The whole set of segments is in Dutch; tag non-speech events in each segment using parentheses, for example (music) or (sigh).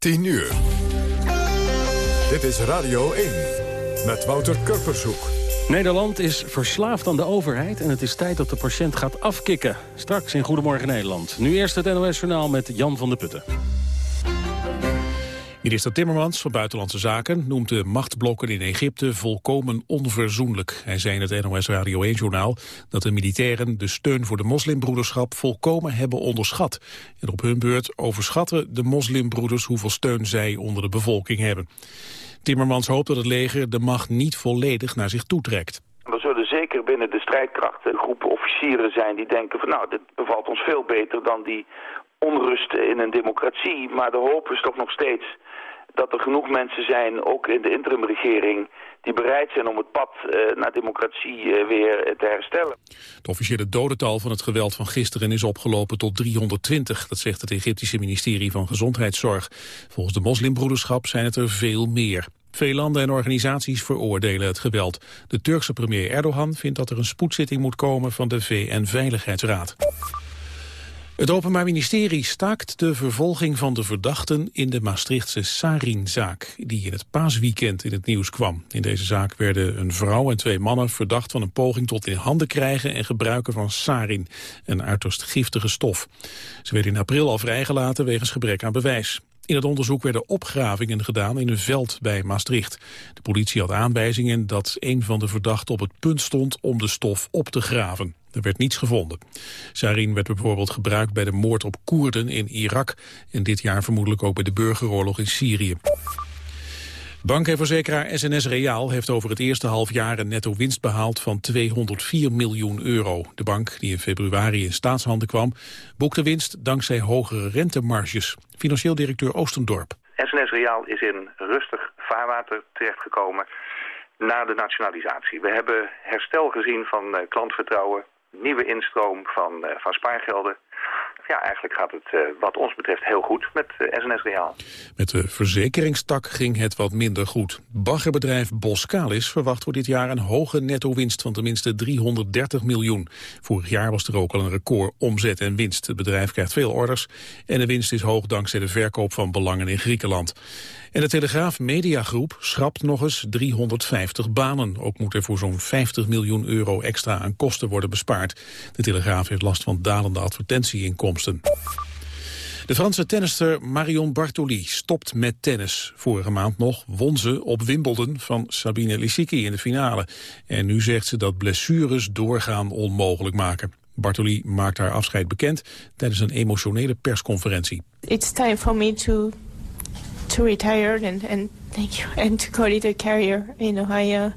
10 uur. Dit is Radio 1 met Wouter Kurpershoek. Nederland is verslaafd aan de overheid en het is tijd dat de patiënt gaat afkicken. Straks in Goedemorgen Nederland. Nu eerst het NOS-journaal met Jan van der Putten. Minister Timmermans van Buitenlandse Zaken noemt de machtsblokken in Egypte volkomen onverzoenlijk. Hij zei in het NOS Radio 1-journaal dat de militairen de steun voor de moslimbroederschap volkomen hebben onderschat. En op hun beurt overschatten de moslimbroeders hoeveel steun zij onder de bevolking hebben. Timmermans hoopt dat het leger de macht niet volledig naar zich toetrekt. Er zullen zeker binnen de strijdkrachten groepen officieren zijn die denken van nou, dit bevalt ons veel beter dan die onrust in een democratie. Maar de hoop is toch nog steeds dat er genoeg mensen zijn, ook in de interimregering, die bereid zijn om het pad uh, naar democratie uh, weer te herstellen. Het officiële dodental van het geweld van gisteren is opgelopen tot 320. Dat zegt het Egyptische ministerie van Gezondheidszorg. Volgens de moslimbroederschap zijn het er veel meer. Veel landen en organisaties veroordelen het geweld. De Turkse premier Erdogan vindt dat er een spoedzitting moet komen van de VN-veiligheidsraad. Het Openbaar Ministerie staakt de vervolging van de verdachten in de Maastrichtse Sarin-zaak, die in het paasweekend in het nieuws kwam. In deze zaak werden een vrouw en twee mannen verdacht van een poging tot in handen krijgen en gebruiken van sarin, een uiterst giftige stof. Ze werden in april al vrijgelaten wegens gebrek aan bewijs. In het onderzoek werden opgravingen gedaan in een veld bij Maastricht. De politie had aanwijzingen dat een van de verdachten op het punt stond om de stof op te graven. Er werd niets gevonden. Sarin werd bijvoorbeeld gebruikt bij de moord op Koerden in Irak... en dit jaar vermoedelijk ook bij de burgeroorlog in Syrië. Bank en verzekeraar SNS Reaal heeft over het eerste halfjaar een netto winst behaald van 204 miljoen euro. De bank, die in februari in staatshanden kwam, boekte winst dankzij hogere rentemarges. Financieel directeur Oostendorp. SNS Reaal is in rustig vaarwater terechtgekomen na de nationalisatie. We hebben herstel gezien van uh, klantvertrouwen, nieuwe instroom van, uh, van spaargelden. Ja, eigenlijk gaat het uh, wat ons betreft heel goed met SNS Reaal. Met de verzekeringstak ging het wat minder goed. Baggerbedrijf Boskalis verwacht voor dit jaar een hoge netto-winst van tenminste 330 miljoen. Vorig jaar was er ook al een record omzet en winst. Het bedrijf krijgt veel orders en de winst is hoog dankzij de verkoop van belangen in Griekenland. En de Telegraaf Mediagroep schrapt nog eens 350 banen. Ook moet er voor zo'n 50 miljoen euro extra aan kosten worden bespaard. De Telegraaf heeft last van dalende De Franse tennister Marion Bartoli stopt met tennis. Vorige maand nog won ze op Wimbledon van Sabine Lisicki in de finale. En nu zegt ze dat blessures doorgaan onmogelijk maken. Bartoli maakt haar afscheid bekend tijdens een emotionele persconferentie. It's time for me to to retire and, and thank you and to call it a career. You know, I uh,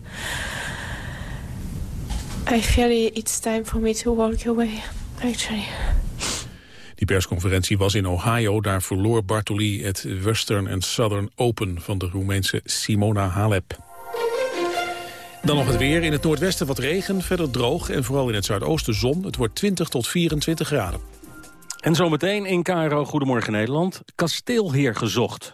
I feel it's time for me to walk away. Actually. Die persconferentie was in Ohio. Daar verloor Bartoli het Western and Southern Open van de Roemeense Simona Halep. Dan nog het weer. In het noordwesten wat regen, verder droog en vooral in het zuidoosten zon. Het wordt 20 tot 24 graden. En zometeen in Cairo, Goedemorgen Nederland, kasteelheer gezocht.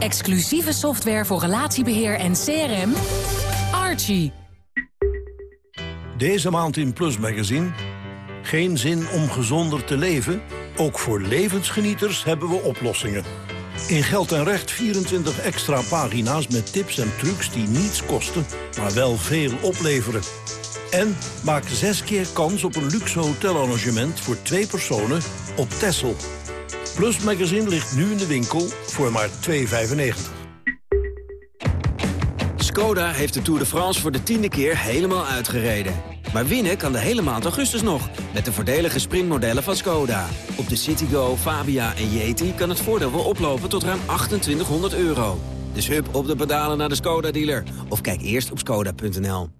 Exclusieve software voor relatiebeheer en CRM. Archie. Deze maand in Plus Magazine. Geen zin om gezonder te leven? Ook voor levensgenieters hebben we oplossingen. In Geld en Recht 24 extra pagina's met tips en trucs die niets kosten, maar wel veel opleveren. En maak zes keer kans op een luxe hotelarrangement voor twee personen op Texel. Plus Magazine ligt nu in de winkel voor maar 2,95. Skoda heeft de Tour de France voor de tiende keer helemaal uitgereden. Maar winnen kan de hele maand augustus nog, met de voordelige sprintmodellen van Skoda. Op de Citigo, Fabia en Yeti kan het voordeel wel oplopen tot ruim 2800 euro. Dus hup op de pedalen naar de Skoda-dealer. Of kijk eerst op skoda.nl.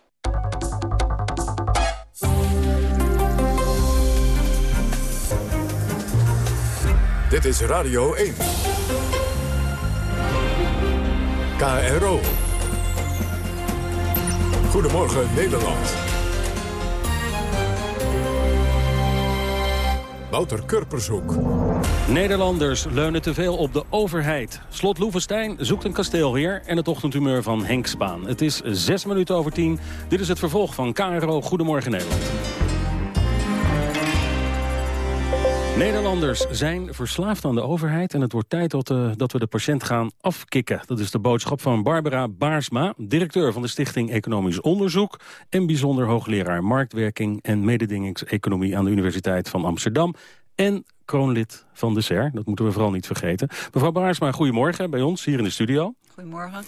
Dit is Radio 1. KRO. Goedemorgen Nederland. Wouter Kurpershoek. Nederlanders leunen te veel op de overheid. Slot Loevestein zoekt een kasteelheer en het ochtendhumeur van Henk Spaan. Het is zes minuten over tien. Dit is het vervolg van KRO Goedemorgen Nederland. Nederlanders zijn verslaafd aan de overheid... en het wordt tijd dat, uh, dat we de patiënt gaan afkicken. Dat is de boodschap van Barbara Baarsma... directeur van de Stichting Economisch Onderzoek... en bijzonder hoogleraar Marktwerking en Mededingingseconomie... aan de Universiteit van Amsterdam... en kroonlid van de SER, dat moeten we vooral niet vergeten. Mevrouw Baarsma, goedemorgen bij ons hier in de studio. Goedemorgen.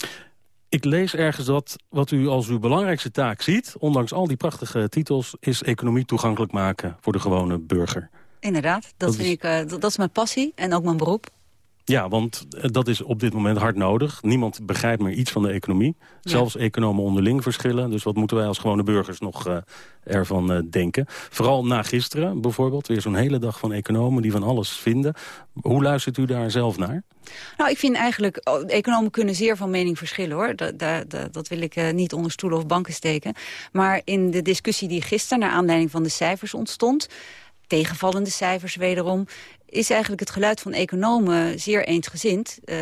Ik lees ergens dat wat u als uw belangrijkste taak ziet... ondanks al die prachtige titels... is economie toegankelijk maken voor de gewone burger. Inderdaad, dat, dat vind is... ik, uh, dat, dat, is mijn passie en ook mijn beroep. Ja, want dat is op dit moment hard nodig. Niemand begrijpt meer iets van de economie. Zelfs economen onderling verschillen. Dus wat moeten wij als gewone burgers nog uh, ervan uh, denken? Vooral na gisteren bijvoorbeeld. Weer zo'n hele dag van economen die van alles vinden. Hoe luistert u daar zelf naar? Nou, ik vind eigenlijk, oh, economen kunnen zeer van mening verschillen hoor. Dat, wil ik uh, niet onder stoelen of banken steken. Maar in de discussie die gisteren naar aanleiding van de cijfers ontstond tegenvallende cijfers wederom is eigenlijk het geluid van economen zeer eensgezind. Uh,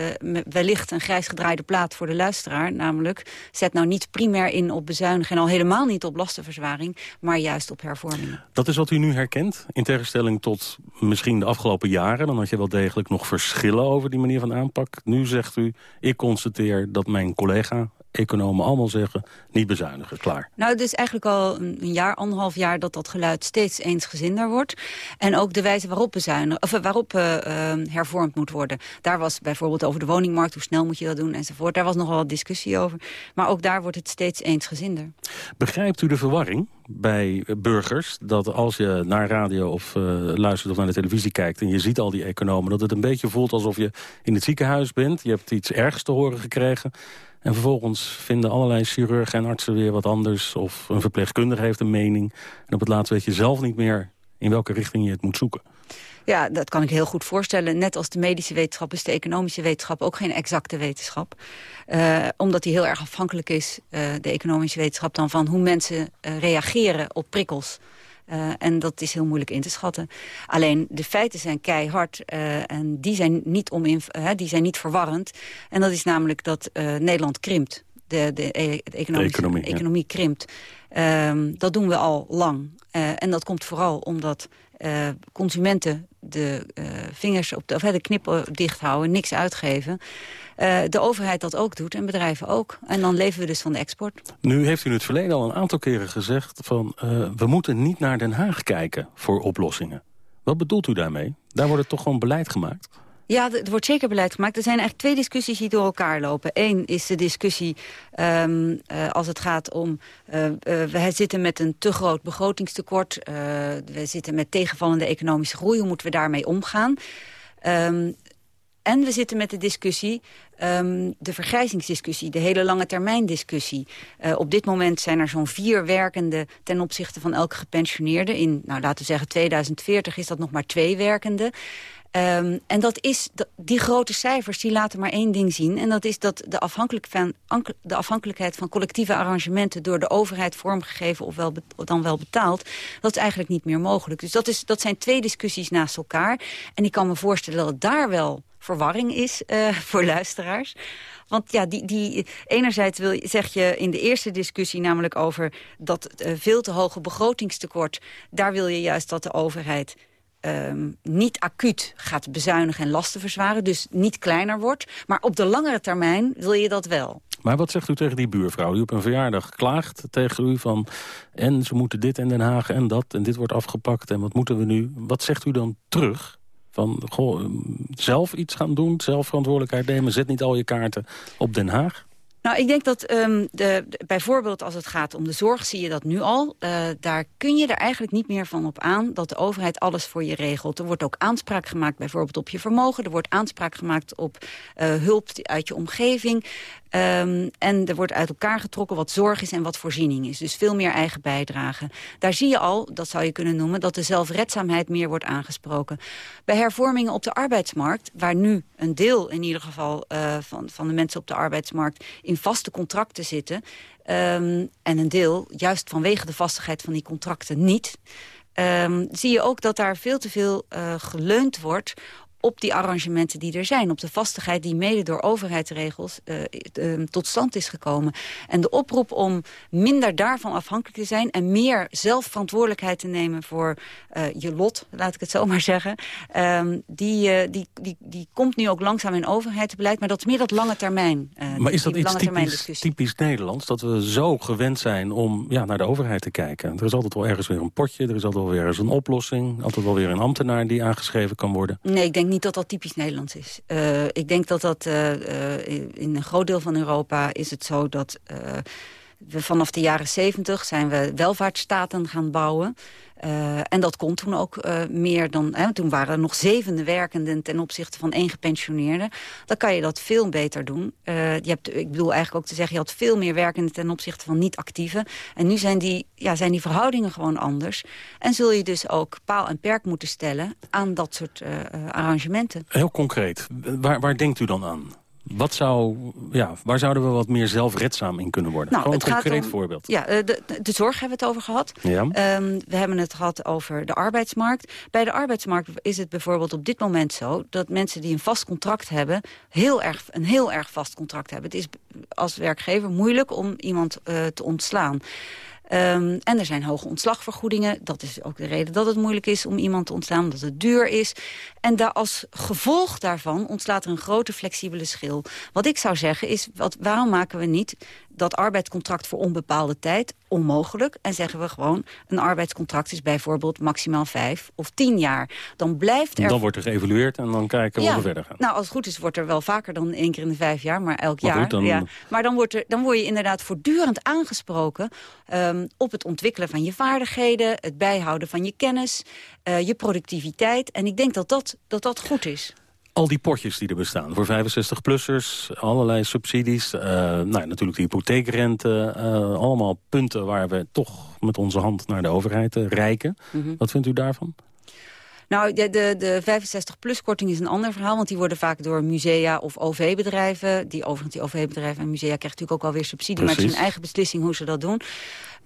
wellicht een grijs gedraaide plaat voor de luisteraar. Namelijk, zet nou niet primair in op bezuinigen... en al helemaal niet op lastenverzwaring, maar juist op hervorming. Dat is wat u nu herkent? In tegenstelling tot misschien de afgelopen jaren... dan had je wel degelijk nog verschillen over die manier van aanpak. Nu zegt u, ik constateer dat mijn collega economen allemaal zeggen, niet bezuinigen, klaar. Nou, het is eigenlijk al een jaar, anderhalf jaar... dat dat geluid steeds eensgezinder wordt. En ook de wijze waarop, bezuinigen, of waarop uh, uh, hervormd moet worden. Daar was bijvoorbeeld over de woningmarkt, hoe snel moet je dat doen, enzovoort. Daar was nogal wat discussie over. Maar ook daar wordt het steeds eensgezinder. Begrijpt u de verwarring bij burgers... dat als je naar radio of uh, luistert of naar de televisie kijkt... en je ziet al die economen, dat het een beetje voelt alsof je in het ziekenhuis bent. Je hebt iets ergs te horen gekregen... En vervolgens vinden allerlei chirurgen en artsen weer wat anders... of een verpleegkundige heeft een mening. En op het laatst weet je zelf niet meer in welke richting je het moet zoeken. Ja, dat kan ik heel goed voorstellen. Net als de medische wetenschap is de economische wetenschap ook geen exacte wetenschap. Uh, omdat die heel erg afhankelijk is, uh, de economische wetenschap... dan van hoe mensen uh, reageren op prikkels. Uh, en dat is heel moeilijk in te schatten. Alleen de feiten zijn keihard uh, en die zijn, niet om uh, die zijn niet verwarrend. En dat is namelijk dat Nederland krimpt. De, de, e de economie, economie krimpt. Um, dat doen we al lang. en dat komt vooral omdat consumenten de vingers op de, de knippen dicht houden, niks uitgeven uh, de overheid dat ook doet en bedrijven ook. En dan leven we dus van de export. Nu heeft u in het verleden al een aantal keren gezegd... van uh, we moeten niet naar Den Haag kijken voor oplossingen. Wat bedoelt u daarmee? Daar wordt toch gewoon beleid gemaakt? Ja, er wordt zeker beleid gemaakt. Er zijn eigenlijk twee discussies die door elkaar lopen. Eén is de discussie um, uh, als het gaat om... Uh, we zitten met een te groot begrotingstekort. we zitten met tegenvallende economische groei. Hoe moeten we daarmee omgaan? Um, en we zitten met de discussie, um, de vergrijzingsdiscussie, de hele lange termijn discussie. Op dit moment zijn er zo'n vier werkende ten opzichte van elke gepensioneerde. In, nou, laten we zeggen, 2040 is dat nog maar twee werkende. Um, en dat is, die grote cijfers die laten maar één ding zien. En dat is dat de, afhankelijk van, de afhankelijkheid van collectieve arrangementen... door de overheid vormgegeven of wel, dan wel betaald... dat is eigenlijk niet meer mogelijk. Dus dat, is, dat zijn twee discussies naast elkaar. En ik kan me voorstellen dat daar wel verwarring is uh, (laughs) voor luisteraars. Want ja, die, die, enerzijds wil, zeg je in de eerste discussie namelijk over... dat uh, veel te hoge begrotingstekort... daar wil je juist dat de overheid um, niet acuut gaat bezuinigen en lasten verzwaren. Dus niet kleiner wordt. Maar op de langere termijn wil je dat wel. Maar wat zegt u tegen die buurvrouw die op een verjaardag klaagt tegen u van... en ze moeten dit in Den Haag en dat en dit wordt afgepakt en wat moeten we nu? Wat zegt u dan terug? Van, goh, zelf iets gaan doen, zelf verantwoordelijkheid nemen... zet niet al je kaarten op Den Haag? Nou, ik denk dat um, de, bijvoorbeeld als het gaat om de zorg, zie je dat nu al. Uh, daar kun je er eigenlijk niet meer van op aan dat de overheid alles voor je regelt. Er wordt ook aanspraak gemaakt bijvoorbeeld op je vermogen. Er wordt aanspraak gemaakt op uh, hulp uit je omgeving. Um, en er wordt uit elkaar getrokken wat zorg is en wat voorziening is. Dus veel meer eigen bijdrage. Daar zie je al, dat zou je kunnen noemen, dat de zelfredzaamheid meer wordt aangesproken. Bij hervormingen op de arbeidsmarkt, waar nu een deel in ieder geval uh, van, van de mensen op de arbeidsmarkt in vaste contracten zitten. Um, en een deel, juist vanwege de vastigheid van die contracten, niet. Um, zie je ook dat daar veel te veel uh, geleund wordt op die arrangementen die er zijn. Op de vastigheid die mede door overheidsregels uh, uh, tot stand is gekomen. En de oproep om minder daarvan afhankelijk te zijn... en meer zelf verantwoordelijkheid te nemen voor uh, je lot, laat ik het zo (laughs) maar zeggen... die, die, die, die komt nu ook langzaam in overheidsbeleid... maar dat is meer dat lange termijn. maar is dat iets typisch, typisch Nederlands? Dat we zo gewend zijn om ja, naar de overheid te kijken? Er is altijd wel ergens weer een potje, er is altijd wel weer eens een oplossing... altijd wel weer een ambtenaar die aangeschreven kan worden. Nee, ik denk niet dat dat typisch Nederlands is. Uh, ik denk dat dat uh, in een groot deel van Europa is het zo dat... we vanaf de jaren zeventig zijn we welvaartsstaten gaan bouwen. Uh, en dat kon toen ook uh, meer dan... Hè, toen waren er nog zevende werkenden ten opzichte van één gepensioneerde. Dan kan je dat veel beter doen. Uh, je hebt, ik bedoel eigenlijk ook te zeggen... je had veel meer werkenden ten opzichte van niet-actieven. En nu zijn die, ja, zijn die verhoudingen gewoon anders. En zul je dus ook paal en perk moeten stellen... aan dat soort arrangementen. Heel concreet. Waar, waar denkt u dan aan? Wat zou, ja, waar zouden we wat meer zelfredzaam in kunnen worden? Nou, Gewoon een concreet voorbeeld. Ja, eh, de, de, zorg hebben we het over gehad. Ja. Um, we hebben het gehad over de arbeidsmarkt. Bij de arbeidsmarkt is het bijvoorbeeld op dit moment zo... dat mensen die een vast contract hebben... Heel erg, een heel erg vast contract hebben. Het is als werkgever moeilijk om iemand uh, te ontslaan. Um, en er zijn hoge ontslagvergoedingen. Dat is ook de reden dat het moeilijk is om iemand te ontslaan, omdat het duur is. En daar als gevolg daarvan ontslaat er een grote flexibele schil. Wat ik zou zeggen is, wat, waarom maken we niet dat arbeidscontract voor onbepaalde tijd onmogelijk. En zeggen we gewoon, een arbeidscontract is bijvoorbeeld maximaal vijf of tien jaar. Dan blijft er... Dan wordt er geëvalueerd en dan kijken ja, we verder gaan. Nou, als het goed is wordt er wel vaker dan één keer in de vijf jaar, maar elk jaar. dan... Ja. Maar dan, wordt er, dan word je inderdaad voortdurend aangesproken um, op het ontwikkelen van je vaardigheden, het bijhouden van je kennis, uh, je productiviteit. En ik denk dat dat, dat, dat goed is al die potjes die er bestaan voor 65-plussers, allerlei subsidies, uh, nou, natuurlijk de hypotheekrente, uh, allemaal punten waar we toch met onze hand naar de overheid reiken. Mm -hmm. Wat vindt u daarvan? Nou, de, de, de 65-plus-korting is een ander verhaal... want die worden vaak door musea of OV-bedrijven... die overigens die OV-bedrijven en musea krijgen natuurlijk ook alweer subsidie... Precies. maar het is een eigen beslissing hoe ze dat doen.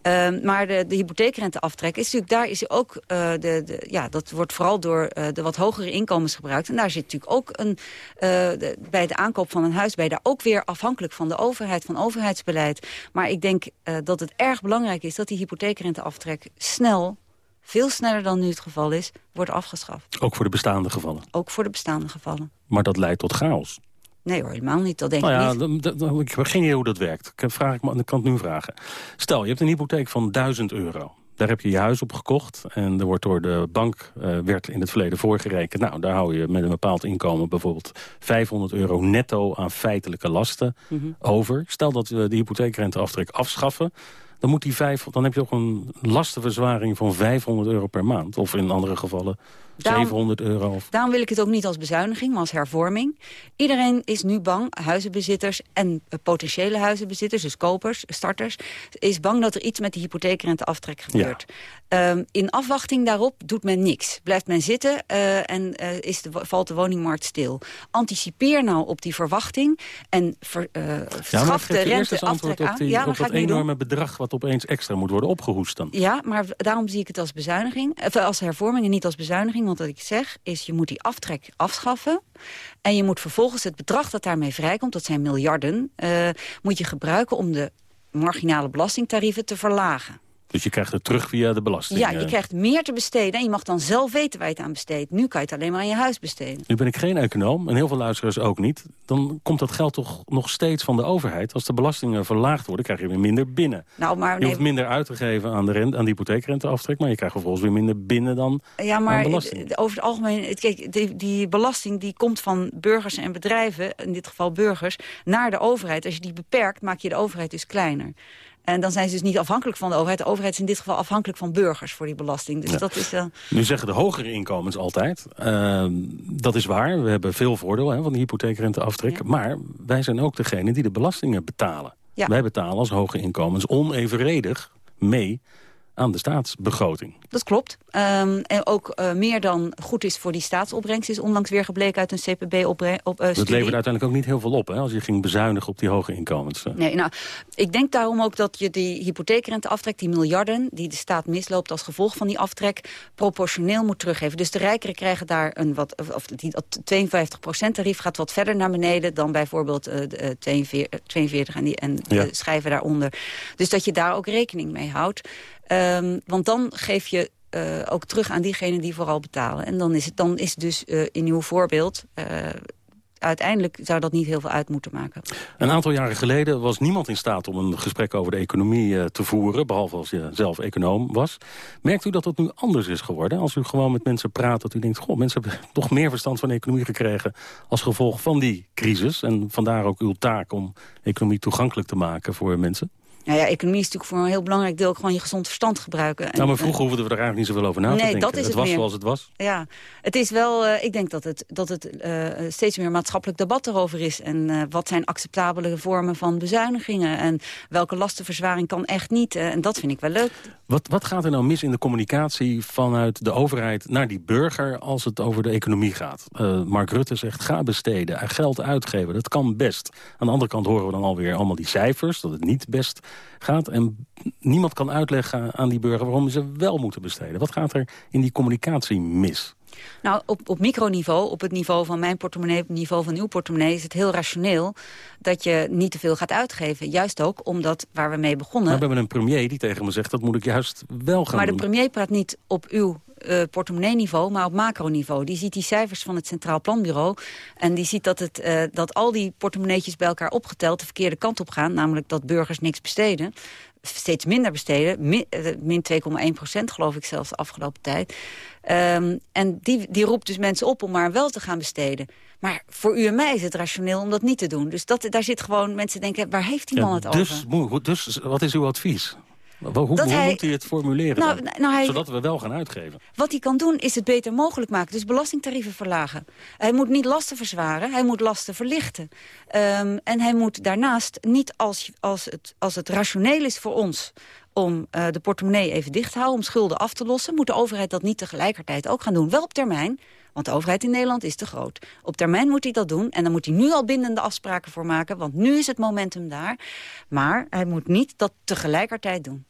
Uh, maar de, de hypotheekrenteaftrek is natuurlijk, daar is ook, uh, de, de, ja, dat wordt vooral door uh, de wat hogere inkomens gebruikt. En daar zit natuurlijk ook een, de, bij de aankoop van een huis, bij daar ook weer afhankelijk van de overheid, van overheidsbeleid. Maar ik denk dat het erg belangrijk is dat die hypotheekrenteaftrek snel veel sneller dan nu het geval is, wordt afgeschaft. Ook voor de bestaande gevallen? Ook voor de bestaande gevallen. Maar dat leidt tot chaos? Nee hoor, helemaal niet. Dat denk nou ja, ik niet. Ik heb geen idee hoe dat werkt. Ik, vraag, ik kan het nu vragen. Stel, je hebt een hypotheek van 1000 euro. Daar heb je je huis op gekocht en er wordt door de bank uh, werd in het verleden voorgerekend. Nou, daar hou je met een bepaald inkomen bijvoorbeeld 500 euro netto aan feitelijke lasten mm -hmm. over. Stel dat we de hypotheekrenteaftrek afschaffen dan, moet die vijf, dan heb je ook een lastenverzwaring van 500 euro per maand. Of in andere gevallen 700 euro. Of... Daarom wil ik het ook niet als bezuiniging, maar als hervorming. Iedereen is nu bang, huizenbezitters en potentiële huizenbezitters... dus kopers, starters, is bang dat er iets met de hypotheekrenteaftrek gebeurt. Ja. Um, in afwachting daarop doet men niks. Blijft men zitten uh, en uh, is de, valt de woningmarkt stil. Anticipeer nou op die verwachting en ver, uh, schaf de renteaftrek aan. Die, ja, op dat enorme bedrag wat opeens extra moet worden opgehoest dan. Ja, maar daarom zie ik het als bezuiniging, of als hervorming en niet als bezuiniging want wat ik zeg is, je moet die aftrek afschaffen. En je moet vervolgens het bedrag dat daarmee vrijkomt, dat zijn miljarden... Moet je gebruiken om de marginale belastingtarieven te verlagen. Dus je krijgt het terug via de belasting? Ja, je eh. krijgt meer te besteden en je mag dan zelf weten waar je het aan besteedt. Nu kan je het alleen maar aan je huis besteden. Nu ben ik geen econoom en heel veel luisteraars ook niet. Dan komt dat geld toch nog steeds van de overheid. Als de belastingen verlaagd worden, krijg je weer minder binnen. Nou, maar Je hoeft minder uit te geven aan de, rente, aan de hypotheekrenteaftrek... maar je krijgt vervolgens weer minder binnen dan Ja, maar over het algemeen, kijk, die, die belasting die komt van burgers en bedrijven, in dit geval burgers, naar de overheid. Als je die beperkt, maak je de overheid dus kleiner. En dan zijn ze dus niet afhankelijk van de overheid. De overheid is in dit geval afhankelijk van burgers voor die belasting. Dus Ja. dat is dan... Nu zeggen de hogere inkomens altijd, ehm, dat is waar, we hebben veel voordeel hè, van die hypotheekrenteaftrek... maar wij zijn ook degene die de belastingen betalen. Ja. Wij betalen als hoge inkomens onevenredig mee aan de staatsbegroting. Dat klopt. Ehm, en ook eh, meer dan goed is voor die staatsopbrengst... is onlangs weer gebleken uit een eh, CPB-studie. Dat levert uiteindelijk ook niet heel veel op, hè, als je ging bezuinigen op die hoge inkomens. eh. Nee, nou, ik denk daarom ook dat je die hypotheekrenteaftrek, die miljarden... die de staat misloopt als gevolg van die aftrek... proportioneel moet teruggeven. Dus de rijkeren krijgen daar een wat... of die dat 52% tarief gaat wat verder naar beneden... dan bijvoorbeeld eh, de, eh, 42, 42 en, die, en Ja. de schijven daaronder. Dus dat je daar ook rekening mee houdt. Ehm, want dan geef je eh, ook terug aan diegenen die vooral betalen. En dan is het dan is dus eh, in uw voorbeeld... eh, uiteindelijk zou dat niet heel veel uit moeten maken. Een aantal jaren geleden was niemand in staat om een gesprek over de economie te voeren, behalve als je zelf econoom was. Merkt u dat dat nu anders is geworden? Als u gewoon met mensen praat, dat u denkt, goh, mensen hebben (laughs) toch meer verstand van economie gekregen als gevolg van die crisis. En vandaar ook uw taak om economie toegankelijk te maken voor mensen. Nou ja, economie is natuurlijk voor een heel belangrijk deel gewoon je gezond verstand gebruiken. En, nou, maar vroeger hoefden we er eigenlijk niet zoveel over na te Nee, denken. dat is het was meer. zoals het was. Ja, het is wel, eh, ik denk dat het, dat het eh, steeds meer maatschappelijk debat erover is. En eh, wat zijn acceptabele vormen van bezuinigingen? En welke lastenverzwaring kan echt niet? En dat vind ik wel leuk. Wat, wat gaat er nou mis in de communicatie vanuit de overheid naar die burger als het over de economie gaat? Mark Rutte zegt ga besteden, en geld uitgeven, dat kan best. Aan de andere kant horen we dan alweer allemaal die cijfers, dat het niet best gaat. En niemand kan uitleggen aan die burger waarom ze wel moeten besteden. Wat gaat er in die communicatie mis? Nou, op, op microniveau, op het niveau van mijn portemonnee... op het niveau van uw portemonnee, is het heel rationeel... dat je niet te veel gaat uitgeven. Juist ook omdat, waar we mee begonnen... Maar we hebben een premier die tegen me zegt, dat moet ik juist wel gaan Maar de doen. premier praat niet op uw eh portemonnee-niveau, maar op macroniveau. Die ziet die cijfers van het Centraal Planbureau. En die ziet dat, het, eh, dat al die portemonneetjes bij elkaar opgeteld... de verkeerde kant op gaan, namelijk dat burgers niks besteden. Steeds minder besteden, min, eh, min 2,1 procent geloof ik zelfs de afgelopen tijd. Ehm, en die, die roept dus mensen op om maar wel te gaan besteden. Maar voor u en mij is het rationeel om dat niet te doen. Dus dat, daar zit gewoon, mensen denken, waar heeft die man het over? dus, moet- dus wat is uw advies? Hoe, hoe, Dat hoe hij- moet hij het formuleren Nou, nou, hij- Zodat we wel gaan uitgeven. Wat hij kan doen is het beter mogelijk maken. Dus belastingtarieven verlagen. Hij moet niet lasten verzwaren, hij moet lasten verlichten. Ehm, en hij moet daarnaast niet als, als, het, als het rationeel is voor ons om eh, de portemonnee even dicht te houden, om schulden af te lossen, moet de overheid dat niet tegelijkertijd ook gaan doen. Wel op termijn, want de overheid in Nederland is te groot. Op termijn moet hij dat doen en dan moet hij nu al bindende afspraken voor maken, want nu is het momentum daar. Maar hij moet niet dat tegelijkertijd doen.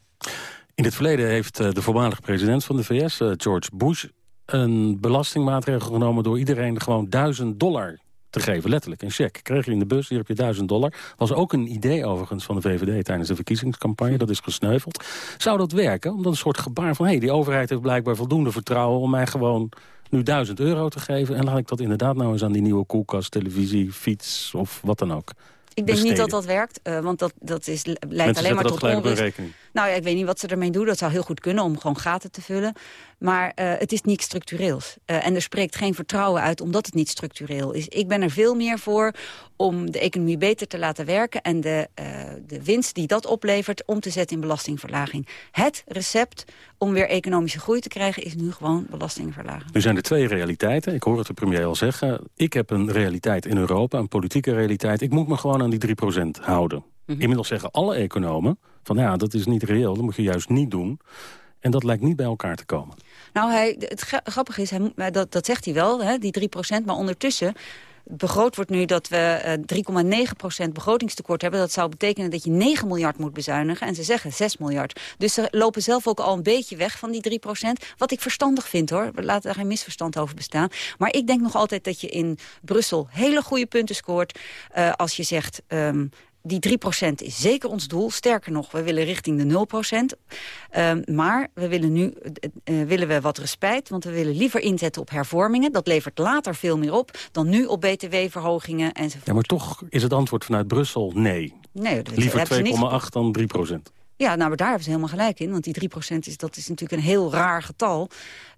In het verleden heeft eh, de voormalige president van de VS, eh, George Bush... een belastingmaatregel genomen door iedereen gewoon 1000 dollar te geven. Letterlijk, een cheque. Kreeg je in de bus, hier heb je 1000 dollar. Was ook een idee overigens van de VVD tijdens de verkiezingscampagne. Dat is gesneuveld. Zou dat werken? Omdat een soort gebaar van... hé, hey, die overheid heeft blijkbaar voldoende vertrouwen... om mij gewoon nu 1000 euro te geven. En laat ik dat inderdaad nou eens aan die nieuwe koelkast, televisie, fiets of wat dan ook. Ik denk niet dat dat werkt, eh, want dat, dat is, leidt Mensen alleen maar dat tot op onrust. rekening. Nou ja, ik weet niet wat ze ermee doen. Dat zou heel goed kunnen om gewoon gaten te vullen. Maar eh, het is niet structureels. Eh, en er spreekt geen vertrouwen uit omdat het niet structureel is. Ik ben er veel meer voor om de economie beter te laten werken... en de, eh, de winst die dat oplevert om te zetten in belastingverlaging. Het recept om weer economische groei te krijgen... is nu gewoon belastingverlagen. Nu zijn er twee realiteiten. Ik hoor het de premier al zeggen. Ik heb een realiteit in Europa, een politieke realiteit. Ik moet me gewoon aan die 3% houden. Mhm. Inmiddels zeggen alle economen van ja, dat is niet reëel. Dat moet je juist niet doen. En dat lijkt niet bij elkaar te komen. Nou, het gra- grappige is, hij, maar dat, dat zegt hij wel, hè, die 3% Maar ondertussen begroot wordt nu dat we eh 3,9% begrotingstekort hebben. Dat zou betekenen dat je 9 miljard moet bezuinigen. En ze zeggen 6 miljard. Dus ze lopen zelf ook al een beetje weg van die 3% Wat ik verstandig vind, hoor. We laten er geen misverstand over bestaan. Maar ik denk nog altijd dat je in Brussel hele goede punten scoort... eh, als je zegt... ehm, die 3% is zeker ons doel. Sterker nog, we willen richting de 0%. Uh, maar we willen nu uh, willen we wat respijt, want we willen liever inzetten op hervormingen. Dat levert later veel meer op dan nu op btw-verhogingen enzovoort. Ja, maar toch is het antwoord vanuit Brussel nee. nee liever 2,8 dan 3%. Ja, nou, daar hebben ze helemaal gelijk in. Want die 3% is, dat is natuurlijk een heel raar getal.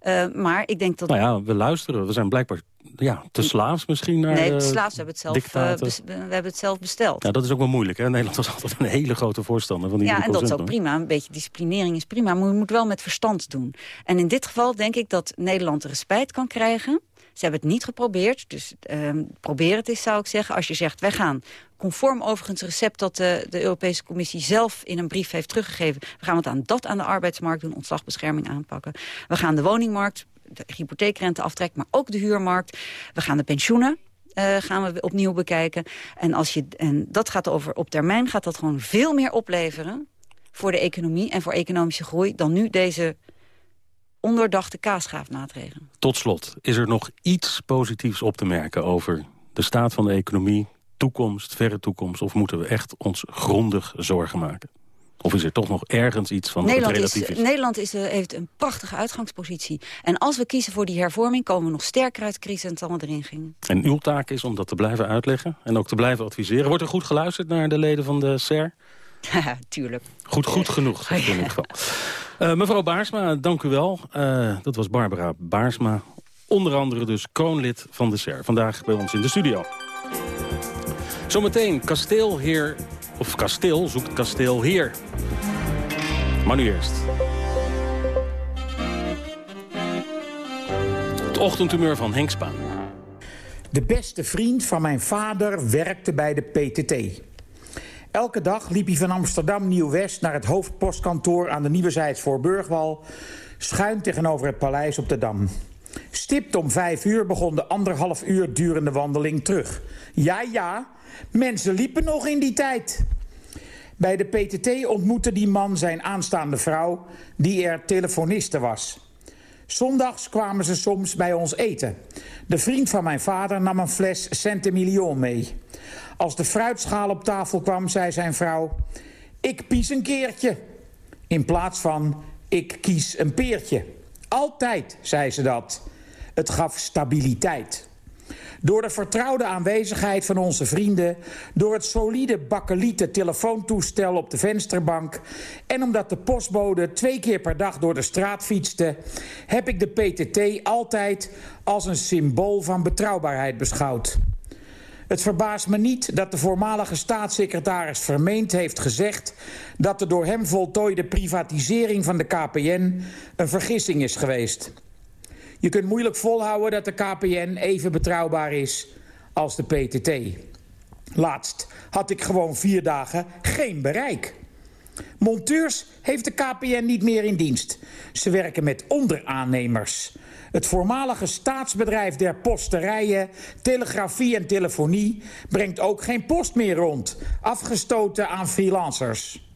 Uh, maar ik denk dat... Nou ja, we luisteren. We zijn blijkbaar ja, te slaafs misschien naar Nee, te slaafs. We hebben, het zelf, uh, we hebben het zelf besteld. Ja, dat is ook wel moeilijk. Hè? Nederland was altijd een hele grote voorstander van die Ja, en dat is ook prima. Een beetje disciplinering is prima. Maar je moet wel met verstand doen. En in dit geval denk ik dat Nederland respijt kan krijgen... Ze hebben het niet geprobeerd, dus um, probeer het eens, zou ik zeggen. Als je zegt, wij gaan conform overigens recept dat de, de, Europese Commissie zelf in een brief heeft teruggegeven. We gaan wat aan dat aan de arbeidsmarkt doen, ontslagbescherming aanpakken. We gaan de woningmarkt, de hypotheekrente aftrekken, maar ook de huurmarkt. We gaan de pensioenen uh, gaan we opnieuw bekijken. En, als je, en dat gaat over, op termijn gaat dat gewoon veel meer opleveren voor de economie en voor economische groei dan nu deze ondoordachte kaasgaafmaatregelen. Tot slot, is er nog iets positiefs op te merken over de staat van de economie, toekomst, verre toekomst, of moeten we echt ons grondig zorgen maken? Of is er toch nog ergens iets van Nederland relatief is, Nederland is, uh, heeft een prachtige uitgangspositie. En als we kiezen voor die hervorming... komen we nog sterker uit de crisis dan we erin gingen. En uw taak is om dat te blijven uitleggen en ook te blijven adviseren. Wordt er goed geluisterd naar de leden van de SER? Ja, (laughs) tuurlijk. Goed, goed genoeg, in ieder (laughs) geval. Uh, mevrouw Baarsma, dank u wel. Uh, dat was Barbara Baarsma. Onder andere dus kroonlid van de SER. Vandaag bij ons in de studio. Zometeen kasteelheer... Of kasteel zoekt kasteelheer. Maar nu eerst. Het ochtendtumeur van Henk Spaan. De beste vriend van mijn vader werkte bij de PTT. Elke dag liep hij van Amsterdam Nieuw-West naar het hoofdpostkantoor aan de Nieuwezijds voor Burgwal, schuin tegenover het paleis op de Dam. Stipt om vijf uur begon de anderhalf uur durende wandeling terug. Ja, ja, mensen liepen nog in die tijd. Bij de PTT ontmoette die man zijn aanstaande vrouw, die er telefoniste was. Zondags kwamen ze soms bij ons eten. De vriend van mijn vader nam een fles Saint-Emilion mee. Als de fruitschaal op tafel kwam, zei zijn vrouw... ik pies een keertje. In plaats van ik kies een peertje. Altijd, zei ze dat. Het gaf stabiliteit. Door de vertrouwde aanwezigheid van onze vrienden... door het solide bakkelieten telefoontoestel op de vensterbank... en omdat de postbode twee keer per dag door de straat fietste... heb ik de PTT altijd als een symbool van betrouwbaarheid beschouwd. Het verbaast me niet dat de voormalige staatssecretaris Vermeend heeft gezegd... dat de door hem voltooide privatisering van de KPN een vergissing is geweest. Je kunt moeilijk volhouden dat de KPN even betrouwbaar is als de PTT. Laatst had ik gewoon vier dagen geen bereik. Monteurs heeft de KPN niet meer in dienst. Ze werken met onderaannemers. Het voormalige staatsbedrijf der posterijen, telegrafie en telefonie... brengt ook geen post meer rond, afgestoten aan freelancers.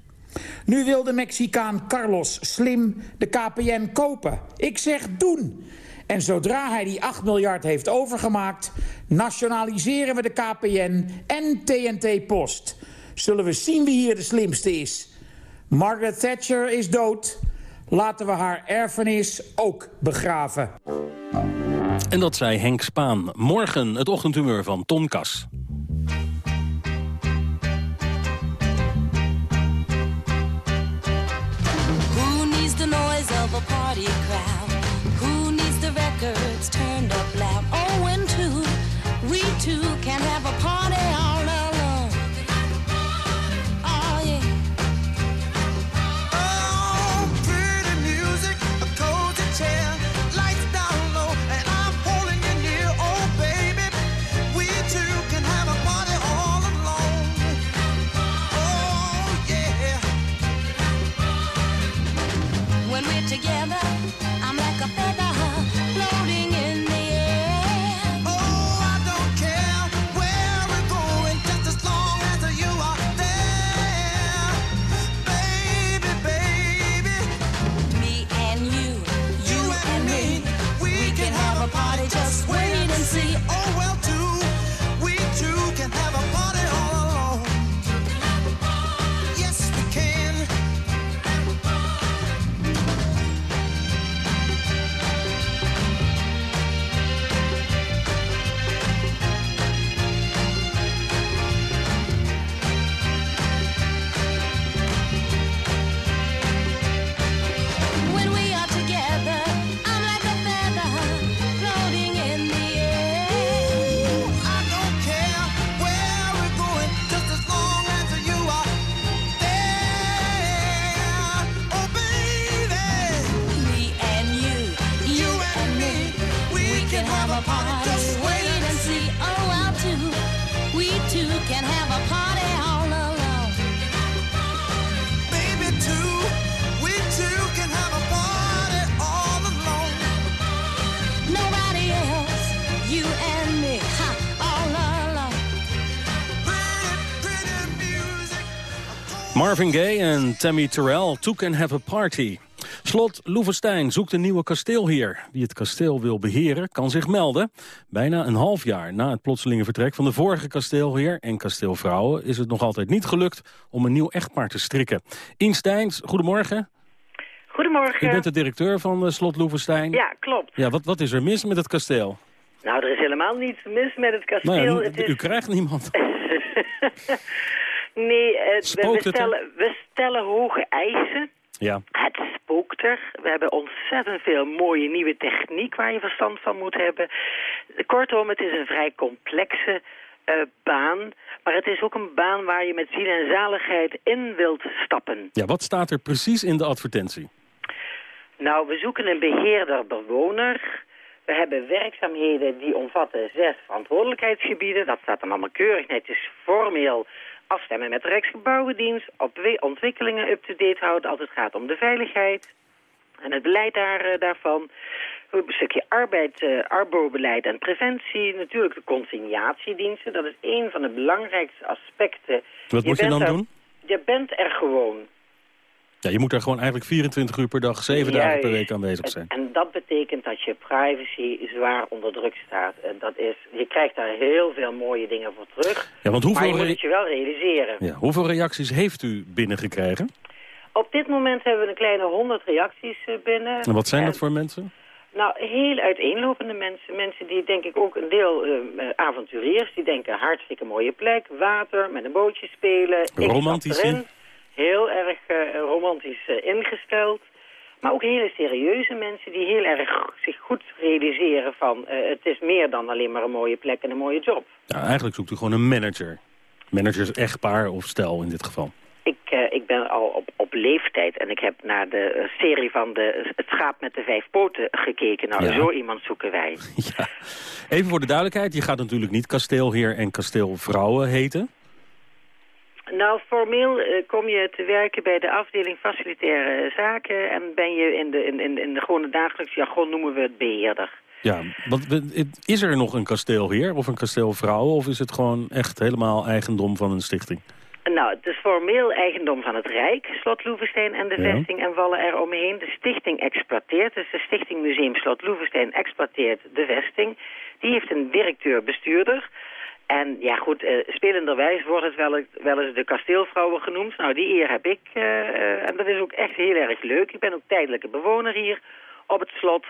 Nu wil de Mexicaan Carlos Slim de KPN kopen. Ik zeg doen. En zodra hij die 8 miljard heeft overgemaakt... nationaliseren we de KPN en TNT Post. Zullen we zien wie hier de slimste is. Margaret Thatcher is dood. Laten we haar erfenis ook begraven. En dat zei Henk Spaan. Morgen het ochtendhumeur van Tom Kas. Who needs the noise of a party crowd? Who needs the records turned up loud? Oh, when two, we two can have a party Marvin Gaye en Tammy Terrell, Two Can Have a Party. Slot Loevestein zoekt een nieuwe kasteelheer. Wie het kasteel wil beheren, kan zich melden. Bijna een half jaar na het plotselinge vertrek van de vorige kasteelheer en kasteelvrouwen... is het nog altijd niet gelukt om een nieuw echtpaar te strikken. Ian Steins, goedemorgen. Goedemorgen. U bent de directeur van eh, Slot Loevestein. Ja, klopt. Ja, wat, wat is er mis met het kasteel? Nou, er is helemaal niets mis met het kasteel. Nou ja, het is... u krijgt niemand. (laughs) Nee, eh, we, stellen, we stellen hoge eisen. Ja. Het spookt er. We hebben ontzettend veel mooie nieuwe techniek waar je verstand van moet hebben. Kortom, het is een vrij complexe eh, baan. Maar het is ook een baan waar je met ziel en zaligheid in wilt stappen. ja, wat staat er precies in de advertentie? Nou, we zoeken een beheerder-bewoner. We hebben werkzaamheden die omvatten zes verantwoordelijkheidsgebieden. Dat staat dan allemaal keurig netjes formeel afstemmen met de Rijksgebouwendienst. Op ontwikkelingen up-to-date houden als het gaat om de veiligheid. En het beleid daar, eh, daarvan. Een stukje arbeid, eh arbobeleid en preventie. Natuurlijk de consignatiediensten. Dat is een van de belangrijkste aspecten. Wat moet je dan doen? Je bent er gewoon. Ja, je moet daar gewoon eigenlijk 24 uur per dag, 7 dagen per week aanwezig zijn. En dat betekent dat je privacy zwaar onder druk staat. En dat is, je krijgt daar heel veel mooie dingen voor terug. Ja, want hoeveel maar je moet het je wel realiseren. Ja, hoeveel reacties heeft u binnengekregen? Op dit moment hebben we een kleine 100 reacties eh, binnen. En wat zijn dat voor mensen? Nou, heel uiteenlopende mensen. Mensen die denk ik ook een deel eh, avonturiers. Die denken hartstikke mooie plek, water, met een bootje spelen. Romantici? Heel erg eh, romantisch eh, ingesteld. Maar ook hele serieuze mensen die heel erg zich goed realiseren van... eh, het is meer dan alleen maar een mooie plek en een mooie job. Ja, eigenlijk zoekt u gewoon een manager. Managers echtpaar of stel in dit geval. Ik, ik ben al op, op leeftijd en ik heb naar de serie van de, het schaap met de vijf poten gekeken. Nou, Ja. zo iemand zoeken wij. (laughs) Even voor de duidelijkheid, je gaat natuurlijk niet kasteelheer en kasteelvrouwen heten. Nou, formeel eh, kom je te werken bij de afdeling facilitaire zaken... en ben je in de, in, in, in de gewone dagelijks jargon noemen we het beheerder. Ja, want is er nog een kasteelheer of een kasteelvrouw... of is het gewoon echt helemaal eigendom van een stichting? Nou, het is formeel eigendom van het Rijk, Slot Loevestein en de Ja. vesting en vallen er omheen. De stichting exploiteert, dus de Stichting Museum Slot Loevestein exploiteert de vesting. Die heeft een directeur-bestuurder. En ja goed, eh, spelenderwijs wordt het wel, wel eens de kasteelvrouwen genoemd. Nou, die eer heb ik. eh, eh, en dat is ook echt heel erg leuk. Ik ben ook tijdelijke bewoner hier op het slot.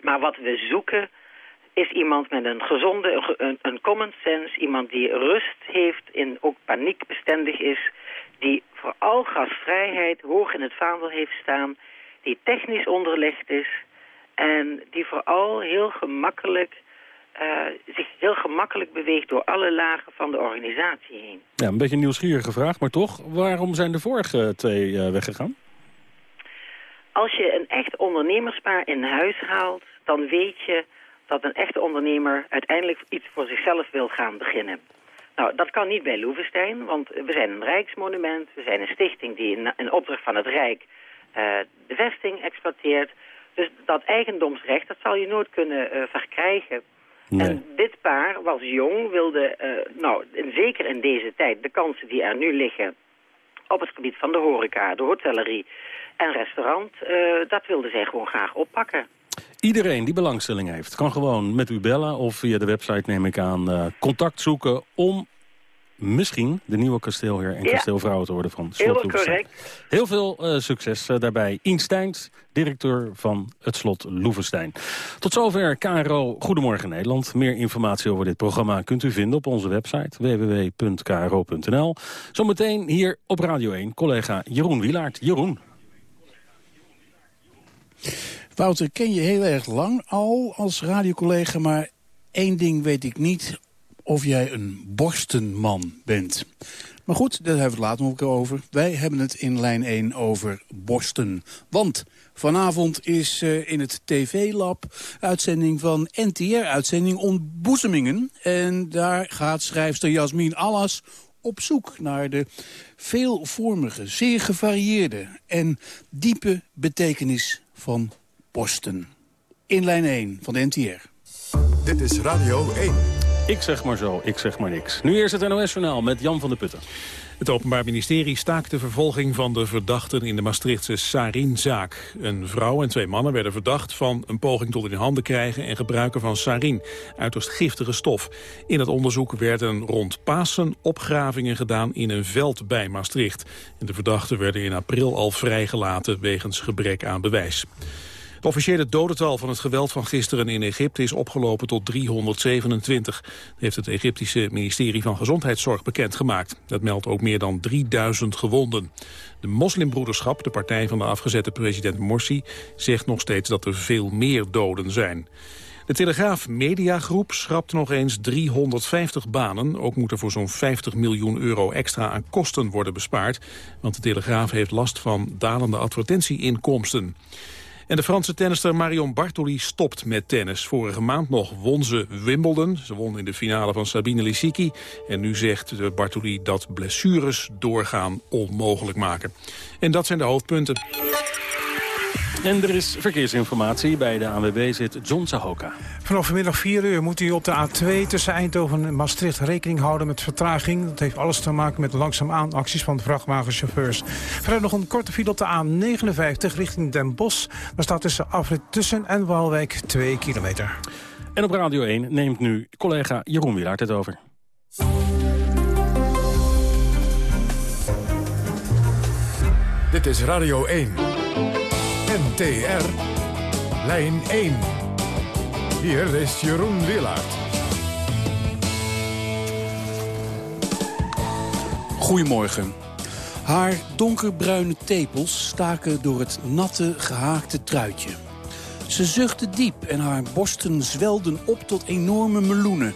Maar wat we zoeken is iemand met een gezonde, een, een common sense. Iemand die rust heeft, in ook paniekbestendig is. Die vooral gastvrijheid hoog in het vaandel heeft staan. Die technisch onderlegd is. En die vooral heel gemakkelijk, eh, zich heel gemakkelijk beweegt door alle lagen van de organisatie heen. Ja, een beetje een nieuwsgierige vraag, maar toch. Waarom zijn de vorige twee eh, weggegaan? Als je een echt ondernemerspaar in huis haalt, dan weet je dat een echte ondernemer uiteindelijk iets voor zichzelf wil gaan beginnen. Nou, dat kan niet bij Loevestein, want we zijn een rijksmonument. We zijn een stichting die in, in opdracht van het Rijk eh, de vesting exploiteert. Dus dat eigendomsrecht, dat zal je nooit kunnen verkrijgen. En dit paar was jong, wilde, eh, nou, zeker in deze tijd, de kansen die er nu liggen op het gebied van de horeca, de hotellerie en restaurant, eh, dat wilden zij gewoon graag oppakken. Iedereen die belangstelling heeft, kan gewoon met u bellen... of via de website, neem ik aan, eh, contact zoeken... om misschien de nieuwe kasteelheer en Ja. kasteelvrouw te worden van Slot Loevestein. correct. Heel veel eh, succes eh, daarbij. Ian Steins, directeur van het slot Loevestein. Tot zover KRO Goedemorgen Nederland. Meer informatie over dit programma kunt u vinden op onze website www.kro.nl. Zometeen hier op Radio 1 collega Jeroen Wielaert. Jeroen. Wouter, ken je heel erg lang al als radiocollega, maar één ding weet ik niet of jij een borstenman bent. Maar goed, daar hebben we het later nog over. Wij hebben het in lijn 1 over borsten. Want vanavond is eh, in het TV-lab uitzending van NTR, uitzending Ontboezemingen. En daar gaat schrijfster Jasmin Allas op zoek naar de veelvormige, zeer gevarieerde en diepe betekenis van borsten. In lijn 1 van de NTR. Dit is Radio 1. Ik zeg maar zo, ik zeg maar niks. Nu eerst het NOS-journaal met Jan van der Putten. Het Openbaar Ministerie staakt de vervolging van de verdachten in de Maastrichtse Sarin-zaak. Een vrouw en twee mannen werden verdacht van een poging tot in handen krijgen en gebruiken van sarin, uiterst giftige stof. In het onderzoek werden rond Pasen opgravingen gedaan in een veld bij Maastricht. De verdachten werden in april al vrijgelaten wegens gebrek aan bewijs. Het officiële dodental van het geweld van gisteren in Egypte is opgelopen tot 327. heeft het Egyptische ministerie van Gezondheidszorg bekendgemaakt. Dat meldt ook meer dan 3000 gewonden. De moslimbroederschap, de partij van de afgezette president Morsi, zegt nog steeds dat er veel meer doden zijn. De Telegraaf Mediagroep schrapt nog eens 350 banen. Ook moet er voor zo'n 50 miljoen euro extra aan kosten worden bespaard. Want de Telegraaf heeft last van dalende advertentieinkomsten. En de Franse tennister Marion Bartoli stopt met tennis. Vorige maand nog won ze Wimbledon. Ze won in de finale van Sabine Lisicki. En nu zegt Bartoli dat blessures doorgaan onmogelijk maken. En dat zijn de hoofdpunten. En er is verkeersinformatie. Bij de ANWB zit John Sahoka. Vanaf vanmiddag 4 uur moet u op de A2 tussen Eindhoven en Maastricht rekening houden met vertraging. Dat heeft alles te maken met langzaamaan acties van de vrachtwagenchauffeurs. Verder nog een korte file op de A59 richting Den Bosch. Daar staat tussen Afrit Tussen en Waalwijk 2 kilometer. En op Radio 1 neemt nu collega Jeroen Wielaert het over. Dit is Radio 1. NTR. Lijn 1. Hier is Jeroen Willaert. Goedemorgen. Haar donkerbruine tepels staken door het natte, gehaakte truitje. Ze zuchtte diep en haar borsten zwelden op tot enorme meloenen.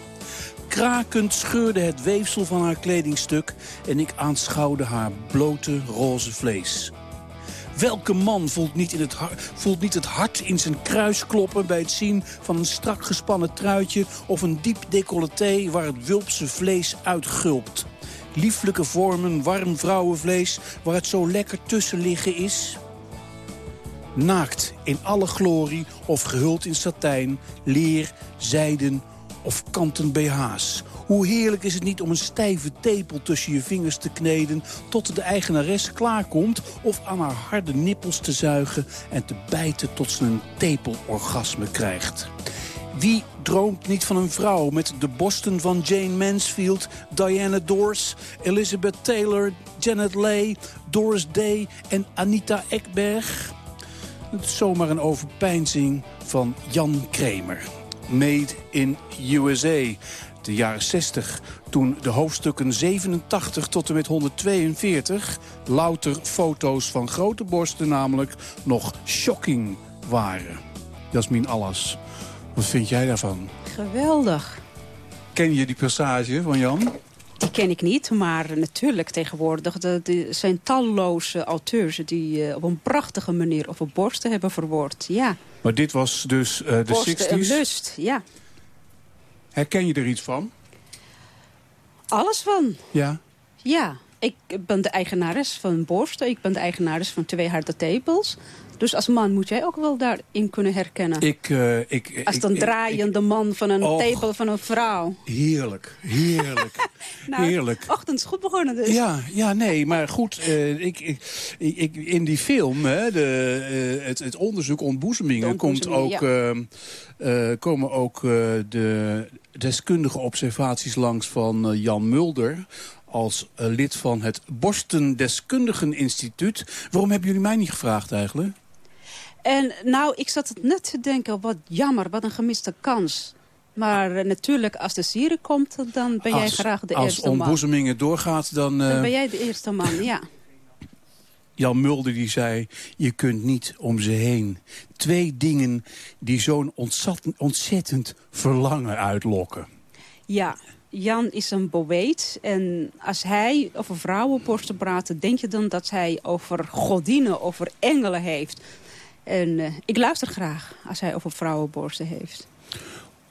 Krakend scheurde het weefsel van haar kledingstuk... en ik aanschouwde haar blote roze vlees. Welke man voelt niet, in het voelt niet het hart in zijn kruis kloppen... bij het zien van een strak gespannen truitje... of een diep decolleté waar het wulpse vlees uitgulpt? Lieflijke vormen, warm vrouwenvlees... waar het zo lekker tussen liggen is... Naakt in alle glorie of gehuld in satijn, leer, zijden of kanten BH's. Hoe heerlijk is het niet om een stijve tepel tussen je vingers te kneden... tot de eigenares klaarkomt of aan haar harde nippels te zuigen... en te bijten tot ze een tepelorgasme krijgt. Wie droomt niet van een vrouw met de borsten van Jane Mansfield... Diana Dors, Elizabeth Taylor, Janet Leigh, Doris Day en Anita Ekberg... Het is zomaar een overpeinzing van Jan Kramer. Made in USA. De jaren 60, toen de hoofdstukken 87 tot en met 142... louter foto's van grote borsten namelijk nog shocking waren. Jasmin Allas, wat vind jij daarvan? Geweldig. Ken je die passage van Jan? Die ken ik niet, maar natuurlijk tegenwoordig. Er zijn talloze auteurs die uh, op een prachtige manier over borsten hebben verwoord. Ja. Maar dit was dus uh, de borsten 60s? en lust, ja. Herken je er iets van? Alles van. Ja. Ja, ik ben de eigenares van borsten. Ik ben de eigenares van twee harde tepels. Dus als man moet jij ook wel daarin kunnen herkennen. Ik, uh, ik, als een ik- draaiende man van een Och. tepel van een vrouw. Heerlijk, heerlijk, (laughs) Nou, heerlijk. ochtend is goed begonnen dus. Ja, ja, nee, maar goed, eh, ik, ik, ik, in die film, hè, de, eh, het, het onderzoek ontboezemingen, komt ook, eh, eh, komen ook eh, de deskundige observaties langs van eh, Jan Mulder als eh, lid van het Borstendeskundigeninstituut. Waarom hebben jullie mij niet gevraagd eigenlijk? En nou, ik zat het net te denken, wat jammer, wat een gemiste kans. Maar eh, natuurlijk, als de Syrië komt, dan ben jij als, graag de als eerste man. ontboezemingen doorgaat, dan... eh, Dan ben jij de eerste man, ja. Jan Mulder die zei, je kunt niet om ze heen. Twee dingen die zo'n ontzettend, ontzettend verlangen uitlokken. Ja, Jan is een boeet. En als hij over vrouwenborsten praat, denk je dan dat hij over godinnen, over engelen heeft. En eh, ik luister graag als hij over vrouwenborsten heeft.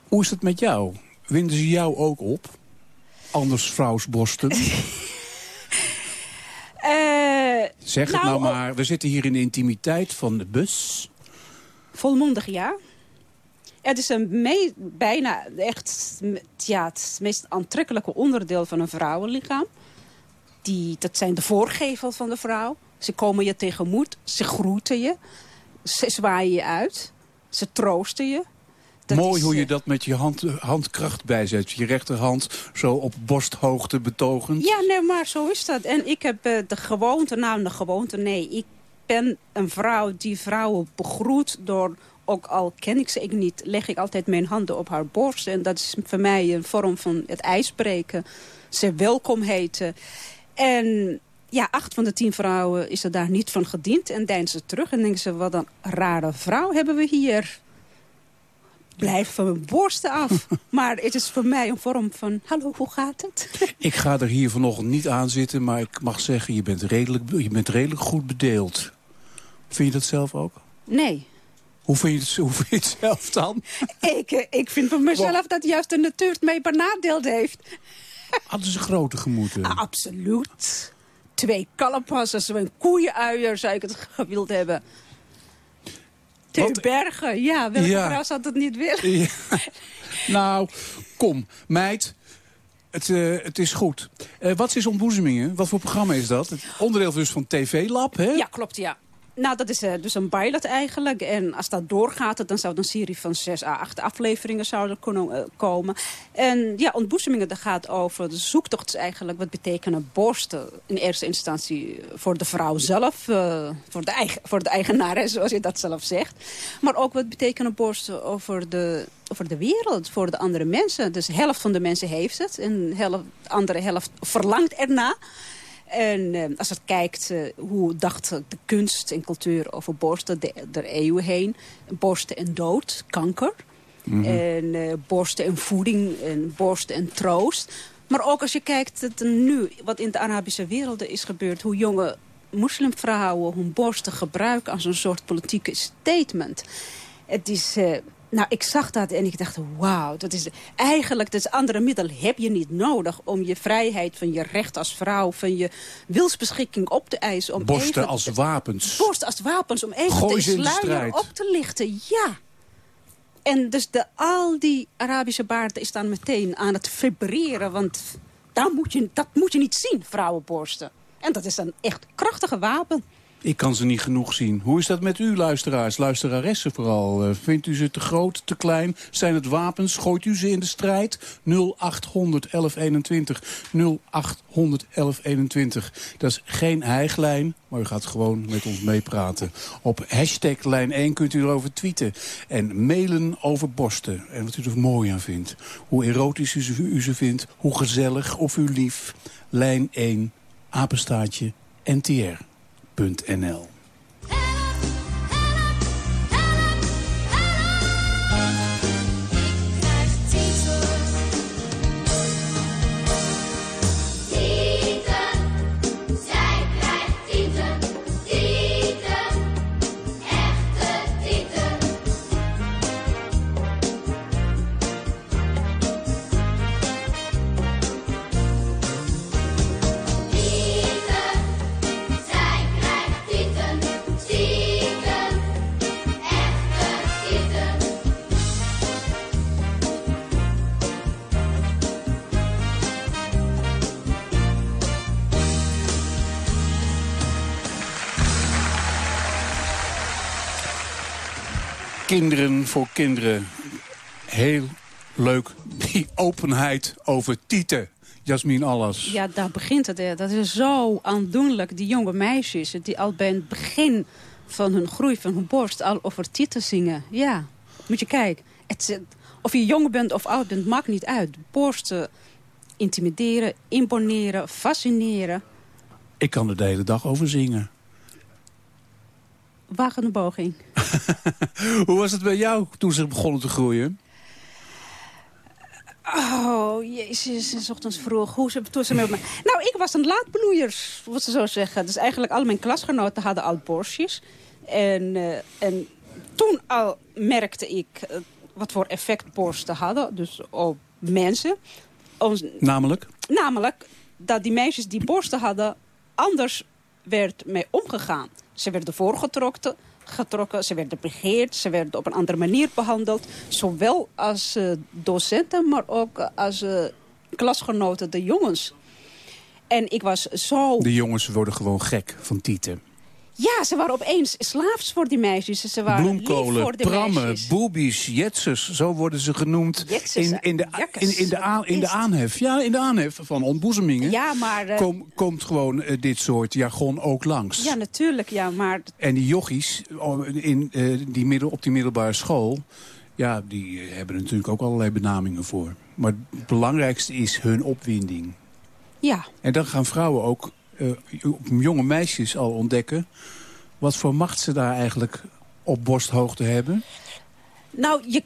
Hoe is het met jou? Winden ze jou ook op? Anders vrouwsborsten? (laughs) Eh, Zeg het nou maar. We zitten hier in de intimiteit van de bus. Volmondig ja. Het is een bijna echt ja, het meest aantrekkelijke onderdeel van een vrouwenlichaam. die, dat zijn de voorgevel van de vrouw. Ze komen je tegemoet, ze groeten je, ze zwaaien je uit, ze troosten je. Dat Mooi is, hoe je eh, dat met je hand, handkracht bijzet. Je rechterhand zo op borsthoogte betogend. Ja, nee, maar zo is dat. En ik heb eh, de gewoonte, nou de gewoonte, nee. Ik ben een vrouw die vrouwen begroet door, ook al ken ik ze ik niet, leg ik altijd mijn handen op haar borst. En dat is voor mij een vorm van het ijsbreken. Ze welkom heten. En ja, acht van de tien vrouwen is er daar niet van gediend. En deinzen ze terug en denken ze, wat een rare vrouw hebben we hier. Blijf van mijn borsten af. (laughs) maar het is voor mij een vorm van, hallo, hoe gaat het? Ik ga er hier vanochtend niet aan zitten, maar ik mag zeggen, je bent redelijk, je bent redelijk goed bedeeld. Vind je dat zelf ook? Nee. Hoe vind je het, hoe vind je het zelf dan? (laughs) Ik, eh, ik vind van mezelf dat juist de natuur het mij benadeeld heeft. Hadden ze groter gemoeten? Ah, absoluut. Twee kalmpassen, een koeienuier zou ik het (laughs) gewild hebben. Twee Wat- bergen, ja. Welke Ja. vrouw zou dat niet willen? Ja. (laughs) Nou, kom, meid. Het, eh, het is goed. Eh, wat is ontboezemingen? Wat voor programma is dat? Het onderdeel dus van TV-lab, hè? Ja, klopt, ja. Nou, dat is eh, dus een pilot eigenlijk. En als dat doorgaat, dan zou een serie van zes à acht afleveringen zouden kunnen eh, komen. En ja, ontboezemingen, dat gaat over de zoektocht eigenlijk. Wat betekenen borsten in eerste instantie voor de vrouw zelf. eh, voor, de eigen, voor de eigenaar, zoals je dat zelf zegt. Maar ook wat betekenen borsten over de, over de wereld, voor de andere mensen. Dus de helft van de mensen heeft het. En de andere helft verlangt erna. En eh, als het kijkt eh, hoe dacht de kunst en cultuur over borsten de, de eeuwen heen. Borsten en dood, kanker. En eh, borsten en voeding en borsten en troost. Maar ook als je kijkt het nu, wat in de Arabische werelden is gebeurd... hoe jonge moslimvrouwen hun borsten gebruiken als een soort politieke statement. Het is... nou, ik zag dat en ik dacht, wauw, dat is eigenlijk dat is andere middel heb je niet nodig om je vrijheid van je recht als vrouw, van je wilsbeschikking op te eisen. Om Borsten even, als wapens. Borsten als wapens, om even Gooi de sluier op te lichten, ja. En dus de, al die Arabische baarden is dan meteen aan het vibreren, want daar moet je, dat moet je niet zien, vrouwenborsten. En dat is een echt krachtige wapen. Ik kan ze niet genoeg zien. Hoe is dat met u, luisteraars, luisteraressen vooral? Eh, vindt u ze te groot, te klein? Zijn het wapens? Gooit u ze in de strijd? 0800 1121. 0800 1121. Dat is geen hijglijn, maar u gaat gewoon met ons meepraten. Op hashtag lijn 1 kunt u erover tweeten. En mailen over borsten. En wat u er mooi aan vindt. Hoe erotisch u ze, u ze vindt. Hoe gezellig of u lief. Lijn 1, apenstaatje, ntr.nl. Tieten, Kinderen voor kinderen. Heel leuk, die openheid over tieten. Jasmin Allas. Ja, daar begint het. hè. Dat is zo aandoenlijk. Die jonge meisjes die al bij het begin van hun groei, van hun borst... al over tieten zingen. Ja, moet je kijken. Het, of je jong bent of oud bent, maakt niet uit. Borsten intimideren, imponeren, fascineren. Ik kan er de hele dag over zingen. Wagende boging. (laughs) Hoe was het bij jou toen ze begonnen te groeien? Oh, jezus, s ochtends vroeg. Hoe ze, toen ze met me... Nou, ik was een laatbloeier, wat ze zo zeggen. Dus eigenlijk al mijn klasgenoten hadden al borstjes. En, eh, en toen al merkte ik eh, wat voor effect borsten hadden. Dus op mensen. Ons- Namelijk? namelijk dat die meisjes die borsten hadden... anders werd mee omgegaan. Ze werden voorgetrokken, getrokken, ze werden begeerd... ze werden op een andere manier behandeld. Zowel als eh, docenten, maar ook als eh, klasgenoten, de jongens. En ik was zo... De jongens worden gewoon gek van tieten. Ja, ze waren opeens slaafs voor die meisjes. Ze waren Bloemkolen, voor de prammen, meisjes. boobies, jetsers, zo worden ze genoemd Jetsers, in, in, de, in, in, de aan, in de aanhef. Ja, in de aanhef van ontboezemingen Ja, maar... eh, kom- komt gewoon eh, dit soort jargon ook langs. ja, natuurlijk, ja, maar... En die jochies oh, in, eh, die middel, op die middelbare school... ja, die hebben er natuurlijk ook allerlei benamingen voor. Maar het belangrijkste is hun opwinding. Ja, En dan gaan vrouwen ook, jonge meisjes al ontdekken... wat voor macht ze daar eigenlijk op borsthoogte hebben. nou, je...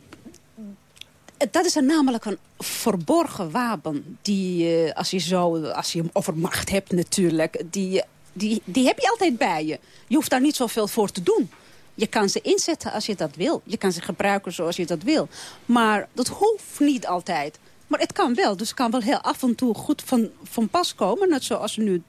Dat is namelijk een verborgen wapen. Die, eh, als, je zo, als je over macht hebt natuurlijk... Die, die, die heb je altijd bij je. Je hoeft daar niet zoveel voor te doen. Je kan ze inzetten als je dat wil. Je kan ze gebruiken zoals je dat wil. Maar dat hoeft niet altijd. Maar het kan wel. Dus het kan wel heel af en toe goed van, van pas komen. Net zoals nu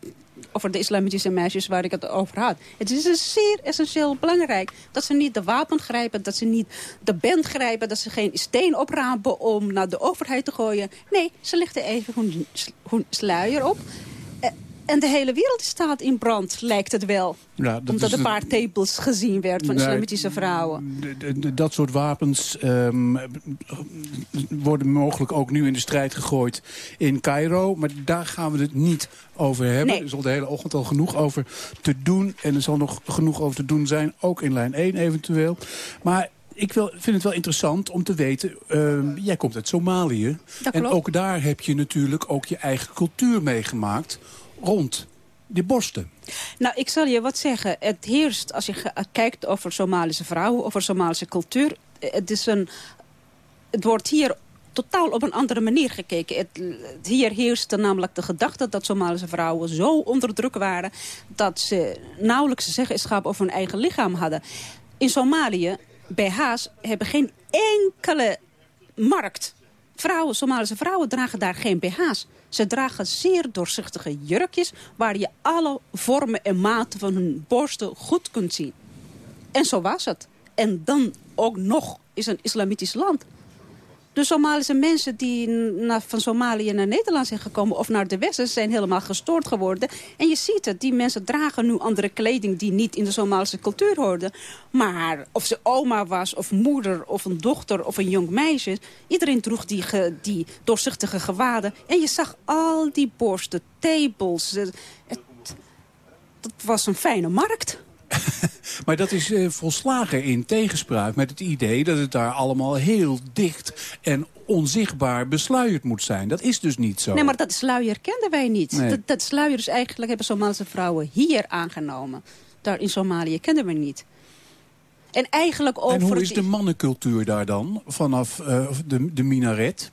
over de islamitische meisjes waar ik het over had. Het is zeer essentieel belangrijk dat ze niet de wapen grijpen, dat ze niet de band grijpen, dat ze geen steen oprapen om naar de overheid te gooien. Nee, ze lichten even hun sluier op. En de hele wereld staat in brand, lijkt het wel. Ja, dat Omdat een paar tepels gezien werd van islamitische vrouwen. Dat soort wapens ehm, worden mogelijk ook nu in de strijd gegooid in Cairo. Maar daar gaan we het niet over hebben. Nee. Er is al de hele ochtend al genoeg over te doen. En er zal nog genoeg over te doen zijn, ook in lijn 1 eventueel. Maar ik wil, vind het wel interessant om te weten... ehm, jij komt uit Somalië. Dat en ook daar heb je natuurlijk ook je eigen cultuur meegemaakt... rond die borsten. Nou, ik zal je wat zeggen. Het heerst, als je kijkt over Somalische vrouwen, over Somalische cultuur... eh, Het, is een, het wordt hier totaal op een andere manier gekeken. Het, het- hier heerste namelijk de gedachte dat Somalische vrouwen zo onder druk waren... dat ze nauwelijks zeggenschap over hun eigen lichaam hadden. In Somalië, BH's, hebben geen enkele markt. Vrouwen, Somalische vrouwen dragen daar geen BH's. Ze dragen zeer doorzichtige jurkjes... waar je alle vormen en maten van hun borsten goed kunt zien. En zo was het. En dan ook nog is een islamitisch land. De Somalische mensen die van Somalië naar Nederland zijn gekomen... of naar de Westen zijn helemaal gestoord geworden. En je ziet het, die mensen dragen nu andere kleding... die niet in de Somalische cultuur hoorde. Maar of ze oma was, of moeder, of een dochter, of een jong meisje... iedereen droeg die, die doorzichtige gewaden. En je zag al die borsten, tepels. eh, Het, was een fijne markt. (laughs) Maar dat is eh, volslagen in tegenspraak met het idee... dat het daar allemaal heel dicht en onzichtbaar besluierd moet zijn. Dat is dus niet zo. Nee, maar dat sluier kenden wij niet. Nee. Dat, dat sluier is eigenlijk hebben Somalische vrouwen hier aangenomen. Daar in Somalië kenden we niet. En eigenlijk over... en hoe is de mannencultuur daar dan? Vanaf eh, de, de minaret?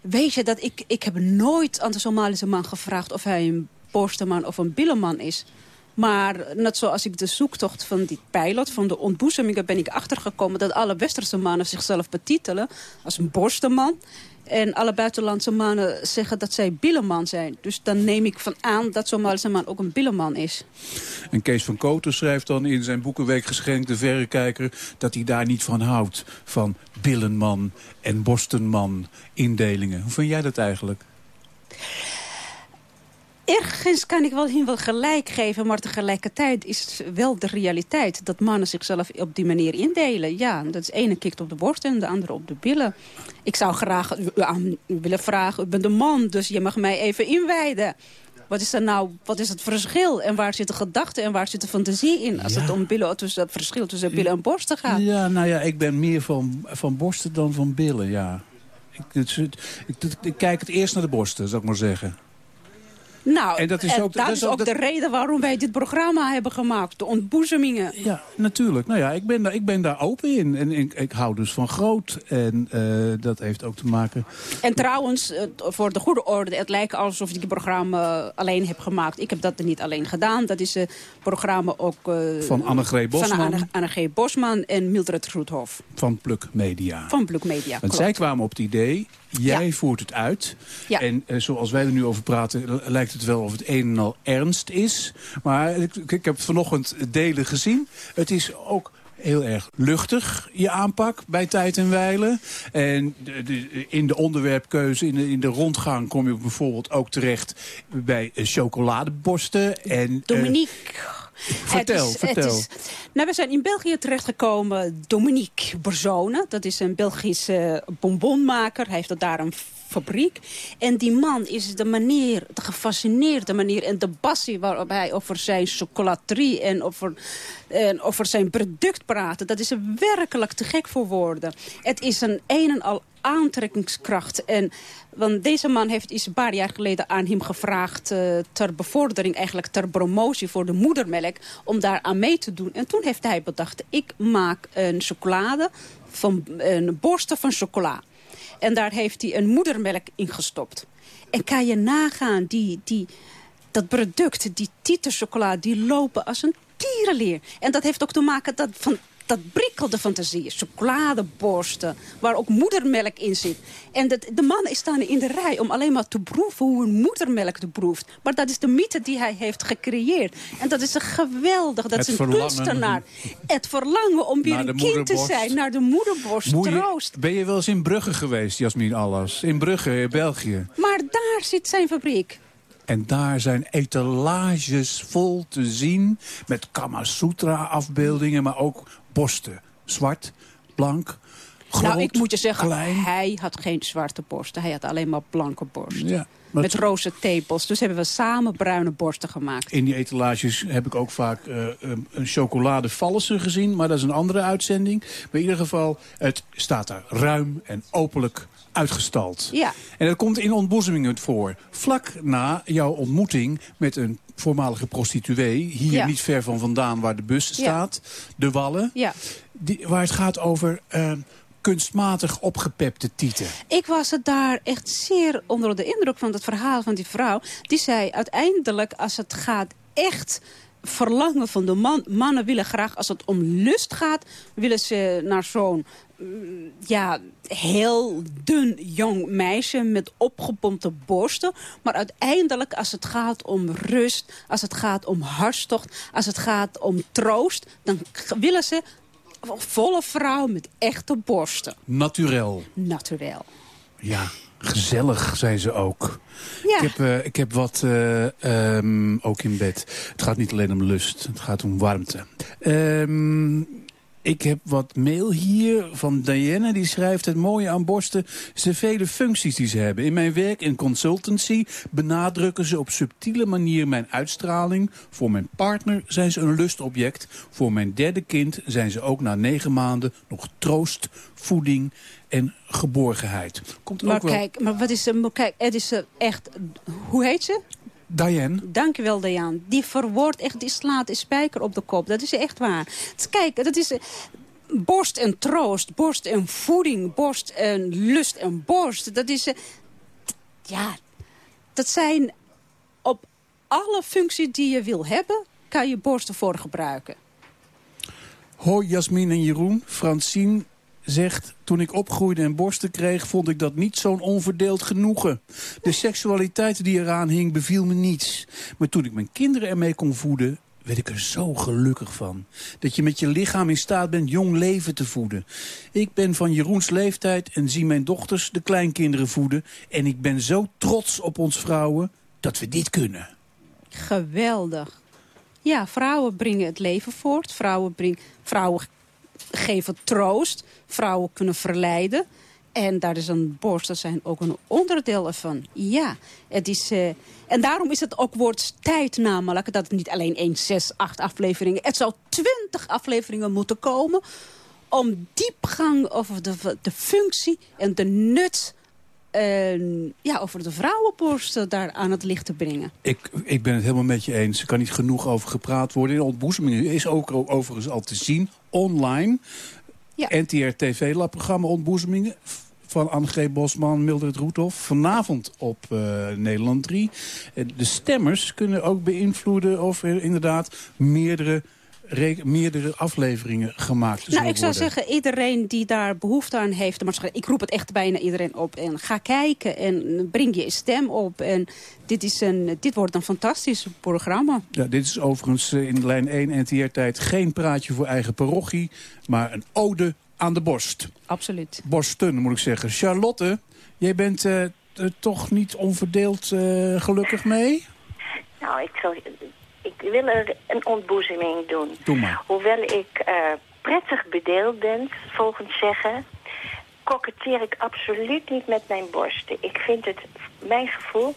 Weet je dat ik, ik heb nooit aan de Somalische man gevraagd... of hij een borstenman of een billenman is. Maar net zoals ik de zoektocht van die pilot, van de ontboezemingen... ben ik achtergekomen dat alle westerse mannen zichzelf betitelen als een borstenman. En alle buitenlandse mannen zeggen dat zij billenman zijn. Dus dan neem ik van aan dat Somalische man ook een billenman is. En Kees van Koten schrijft dan in zijn boekenweek geschenkt de verrekijker... dat hij daar niet van houdt, van billenman en borstenman indelingen. Hoe vind jij dat eigenlijk? Ergens kan ik wel hin wel gelijk geven, maar tegelijkertijd is wel de realiteit dat mannen zichzelf op die manier indelen. Ja, dat is de ene kikt op de borst en de andere op de billen. Ik zou graag u aan willen vragen, u bent een man, dus je mag mij even inwijden. Wat is er nou, wat is het verschil? En waar zit de gedachte en waar zit de fantasie in? Als het om billen, tussen het verschil tussen billen en borsten gaat. Ja, nou ja, ik ben meer van, van borsten dan van billen, ja. Ik, het- het- ik, ik kijk het eerst naar de borsten, zou ik maar zeggen. Nou, En dat is ook- dat is ook dat- de reden waarom wij dit programma hebben gemaakt. De ontboezemingen. Ja, natuurlijk. Nou ja, ik ben, daar, ik ben daar open in. En ik, ik hou dus van groot. En eh, dat heeft ook te maken... En trouwens, eh, voor de goede orde, het lijkt alsof ik het programma alleen heb gemaakt. Ik heb dat niet alleen gedaan. Dat is een programma ook... eh, Van Bosman. Anne, Annegreet Bosman en Mildred Groethof. Van Pluk Media. Van Bluk Media, Want klopt. zij kwamen op het idee, jij voert het uit. Ja. En eh, zoals wij er nu over praten, lijkt het wel of het een en al ernst is. Maar ik, ik heb vanochtend delen gezien. Het is ook heel erg luchtig, je aanpak bij tijd en wijlen. En de, de- in de onderwerpkeuze, in de, in de rondgang... kom je bijvoorbeeld ook terecht bij eh, chocoladeborsten. En, eh, Dominique. vertel, Het is- vertel. Het is, nou, we zijn in België terechtgekomen. Dominique Berzone, dat is een Belgische bonbonmaker. Hij heeft er daar een fabriek. En die man is de manier, de gefascineerde manier... en de passie waarop hij over zijn chocolaterie en over, en over zijn product praat... dat is er werkelijk te gek voor woorden. Het is een een en al aantrekkingskracht. En, want deze man heeft iets een paar jaar geleden aan hem gevraagd... eh, ter bevordering, eigenlijk ter promotie voor de moedermelk... om daar aan mee te doen. En toen heeft hij bedacht, ik maak een chocolade... van een borsten van chocola. En daar heeft hij een moedermelk in gestopt. En kan je nagaan, die, die, dat product, die titelchocola... die lopen als een tierenleer. En dat heeft ook te maken dat van dat prikkelde fantasie. Chocoladeborsten, waar ook moedermelk in zit. En dat, de mannen staan in de rij om alleen maar te proeven hoe een moedermelk te proeft. Maar dat is de mythe die hij heeft gecreëerd. En dat is een geweldig, dat Het is een verlangen. kunstenaar. Het verlangen om weer een kind te zijn, naar de moederborst, Moet je- troost. ben je wel eens in Brugge geweest, Jasmin Allas? In Brugge, in België. Maar daar zit zijn fabriek. En daar zijn etalages vol te zien met Kama Sutra afbeeldingen, maar ook borsten. Zwart, blank, groot, nou, ik moet je zeggen, klein. hij had geen zwarte borsten. Hij had alleen maar blanke borsten. Ja, met roze tepels. Dus hebben we samen bruine borsten gemaakt. In die etalages heb ik ook vaak eh, een chocoladevallissen gezien, maar dat is een andere uitzending. Maar in ieder geval, het staat daar ruim en openlijk uitgestald. Ja. En dat komt in ontboezemingen voor. Vlak na jouw ontmoeting met een voormalige prostituee... hier Ja. niet ver van vandaan waar de bus Ja. staat, de Wallen... Ja. Die, waar het gaat over eh, kunstmatig opgepepte tieten. Ik was er daar echt zeer onder de indruk van het verhaal van die vrouw. Die zei uiteindelijk, als het gaat echt verlangen van de man. Mannen willen graag, als het om lust gaat... willen ze naar zo'n mm, ja, heel dun jong meisje met opgepompte borsten. Maar uiteindelijk, als het gaat om rust, als het gaat om hartstocht... als het gaat om troost, dan willen ze volle vrouw met echte borsten. Naturel. Naturel. Ja, gezellig, zijn ze ook. Ja. Ik, heb, eh, ik heb wat eh, ehm, ook in bed. Het gaat niet alleen om lust, het gaat om warmte. Ehm, ik heb wat mail hier van Diana. Die schrijft het mooie aan borsten is de vele functies die ze hebben. In mijn werk in consultancy benadrukken ze op subtiele manier mijn uitstraling. Voor mijn partner zijn ze een lustobject. Voor mijn derde kind zijn ze ook na negen maanden nog troost, voeding en geborgenheid. Komt Maar ook wel... kijk, maar wat is maar Kijk, het is eh, echt. Hoe heet ze? Diane. Dankjewel, Diane. Die verwoordt echt, die slaat de spijker op de kop. Dat is echt waar. Kijk, dat is. eh, Borst en troost, borst en voeding, borst en lust en borst. Dat is. eh, Ja, dat zijn op alle functies die je wil hebben, kan je borsten voor gebruiken. Hoi Jasmin en Jeroen. Francine zegt... Toen ik opgroeide en borsten kreeg, vond ik dat niet zo'n onverdeeld genoegen. De seksualiteit die eraan hing beviel me niets. Maar toen ik mijn kinderen ermee kon voeden, werd ik er zo gelukkig van. Dat je met je lichaam in staat bent jong leven te voeden. Ik ben van Jeroens leeftijd en zie mijn dochters de kleinkinderen voeden. En ik ben zo trots op ons vrouwen dat we dit kunnen. Geweldig. Ja, vrouwen brengen het leven voort. Vrouwen, brengen, vrouwen geven troost. Vrouwen kunnen verleiden. En daar is een borsten zijn ook een onderdeel ervan. Ja, het is... eh, en daarom is het ook wordt tijd namelijk... dat het niet alleen 1, 6, 8 afleveringen... Het zou 20 afleveringen moeten komen... om diepgang over de, de functie en de nut... en, ja, over de vrouwenborsten daar aan het licht te brengen. Ik, ik ben het helemaal met je eens. Er kan niet genoeg over gepraat worden. In ontboezemingen is ook overigens al te zien online. NTR TV-labprogramma Ontboezemingen van Anne-G. Bosman, Mildred Roethoff. Vanavond op eh, Nederland 3. Eh, de stemmers kunnen ook beïnvloeden of er inderdaad meerdere re- meerdere afleveringen gemaakt zullen Nou, ik zou worden. zeggen, iedereen die daar behoefte aan heeft... maar ik roep het echt bijna iedereen op. En ga kijken en breng je stem op. En dit, is een, dit wordt een fantastisch programma. Ja, dit is overigens eh, in lijn 1 NTR-tijd geen praatje voor eigen parochie... maar een ode aan de borst. Absoluut. Borsten, moet ik zeggen. Charlotte, jij bent eh, eh, toch niet onverdeeld eh, gelukkig mee? Nou, ik, zou, wil er een ontboezeming doen. Doe maar. Hoewel ik eh, prettig bedeeld ben, volgens zeggen... koketteer ik absoluut niet met mijn borsten. Ik vind het, mijn gevoel,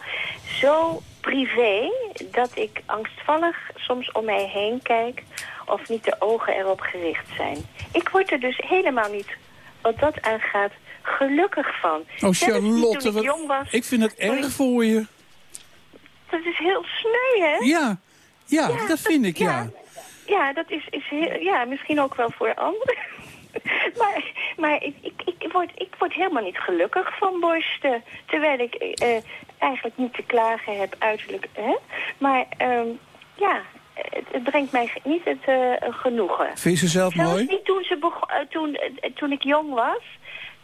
zo privé... dat ik angstvallig soms om mij heen kijk... of niet de ogen erop gericht zijn. Ik word er dus helemaal niet, wat dat aangaat, gelukkig van. Oh, Charlotte, ik wat- jong was. ik vind het erg voor je. Dat is heel sneu, hè? Ja, ja, dat vind ik, ja. Ja, dat is, is heel, ja, misschien ook wel voor anderen. (laughs) maar maar ik, ik, ik, word, ik word helemaal niet gelukkig van borsten. Terwijl ik eh, eigenlijk niet te klagen heb uiterlijk. Hè? Maar ehm, ja, het, het brengt mij niet het eh, genoegen. Vind je ze zelf Zelfs mooi? niet toen, ze bego- eh, toen, eh, toen ik jong was.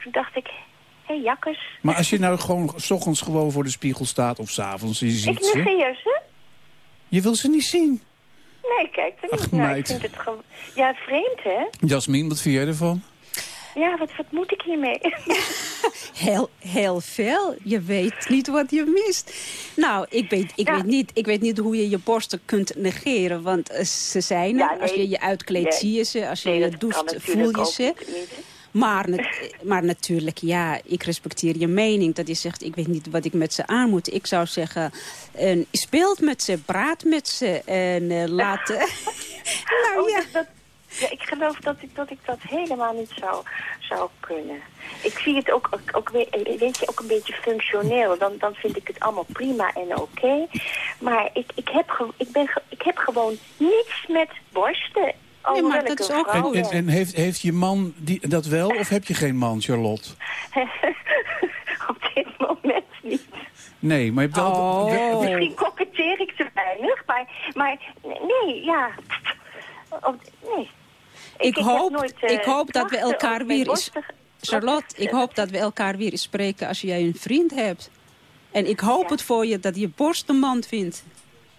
Toen dacht ik, hé hey, jakkes. Maar als je nou gewoon s ochtends gewoon voor de spiegel staat of s'avonds je ziet Ik negeer ze. Je wil ze niet zien. Nee, kijk er niet Ach, naar. Ik vind het gewoon... Ja, vreemd, hè? Jasmin, wat vind jij ervan? Ja, wat, wat moet ik hiermee? (laughs) Heel, heel veel. Je weet niet wat je mist. Nou, ik weet, ik, weet niet, ik weet niet hoe je je borsten kunt negeren. Want eh, ze zijn er. Ja, nee. Als je je uitkleedt, Nee. zie je ze. Als je Nee, je doucht, voel je ze. niet. Maar, maar natuurlijk, ja, ik respecteer je mening. Dat je zegt, ik weet niet wat ik met ze aan moet. Ik zou zeggen, speelt met ze, praat met ze en eh, laat... (laughs) (laughs) nou ja. Dat, ja, ik geloof dat ik, dat ik dat helemaal niet zou, zou kunnen. Ik zie het ook, ook, ook weer- weet je, ook een beetje functioneel. Dan, dan vind ik het allemaal prima en oké. Maar ik, ik, heb ik, ben ik heb gewoon niets met borsten. Alhoewel ik een vrouw En, en, ben. en heeft, heeft je man die, dat wel of heb je geen man, Charlotte? (laughs) Op dit moment niet. Nee, maar je hebt wel... Oh. wel- Misschien koketteer ik te weinig, maar, maar nee, ja. Op- nee. Ik, hoop, nooit, eh, ik hoop dat we elkaar weer eens... Charlotte, ik hoop dat we elkaar weer eens spreken als jij een vriend hebt. En ik hoop het voor je dat je borst een man vindt.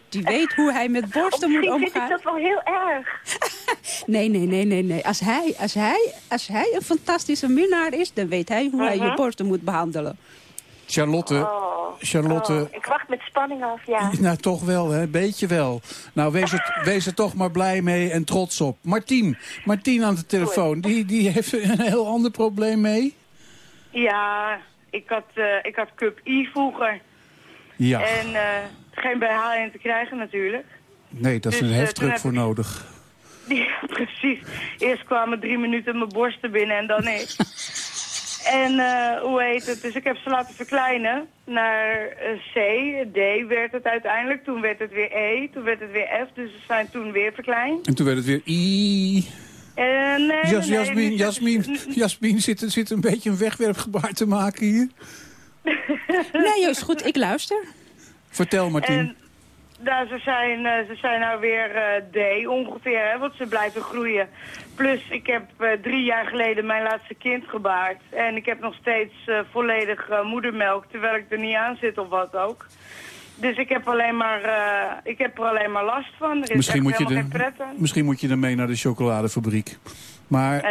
Die weet hoe hij met borsten moet Misschien vind ik omgaan. dat wel heel erg. (laughs) Nee, nee, nee, nee, nee. Als hij, als, hij, als hij een fantastische minnaar is, dan weet hij hoe hij je Mhm. borsten moet behandelen. Charlotte, Oh, Charlotte... oh, ik wacht met spanning af, ja. (laughs) Nou, toch wel, hè? Beetje wel. Nou, wees er, (laughs) wees er toch maar blij mee en trots op. Martien, Martien aan de telefoon, die, die heeft er een heel ander probleem mee. Ja, ik had, eh, ik had Cup I vroeger. Ja, En eh, geen BH in te krijgen natuurlijk. nee, daar is dus, een eh, heftruck voor ik- nodig. (laughs) Ja, precies. Eerst kwamen drie minuten mijn borsten binnen en dan ik. (laughs) en eh, hoe heet het? Dus ik heb ze laten verkleinen naar eh, C. D werd het uiteindelijk. Toen werd het weer E. Toen werd het weer F. Dus ze zijn toen weer verkleind. En toen werd het weer... I. Eh, nee, nee, Jas, nee, Jasmin, nu- Jasmin, (laughs) Jasmin zit, zit een beetje een wegwerpgebaar te maken hier. Nee, juist goed, ik luister. Vertel, Martien. En nou, ze, zijn, eh, ze zijn nou weer eh, D ongeveer, hè, want ze blijven groeien. Plus, ik heb eh, drie jaar geleden mijn laatste kind gebaard. En ik heb nog steeds volledig moedermelk, terwijl ik er niet aan zit of wat ook. Dus ik heb, alleen maar, ik heb er alleen maar last van. Er is Misschien moet, je de, misschien moet je ermee naar de chocoladefabriek. Maar...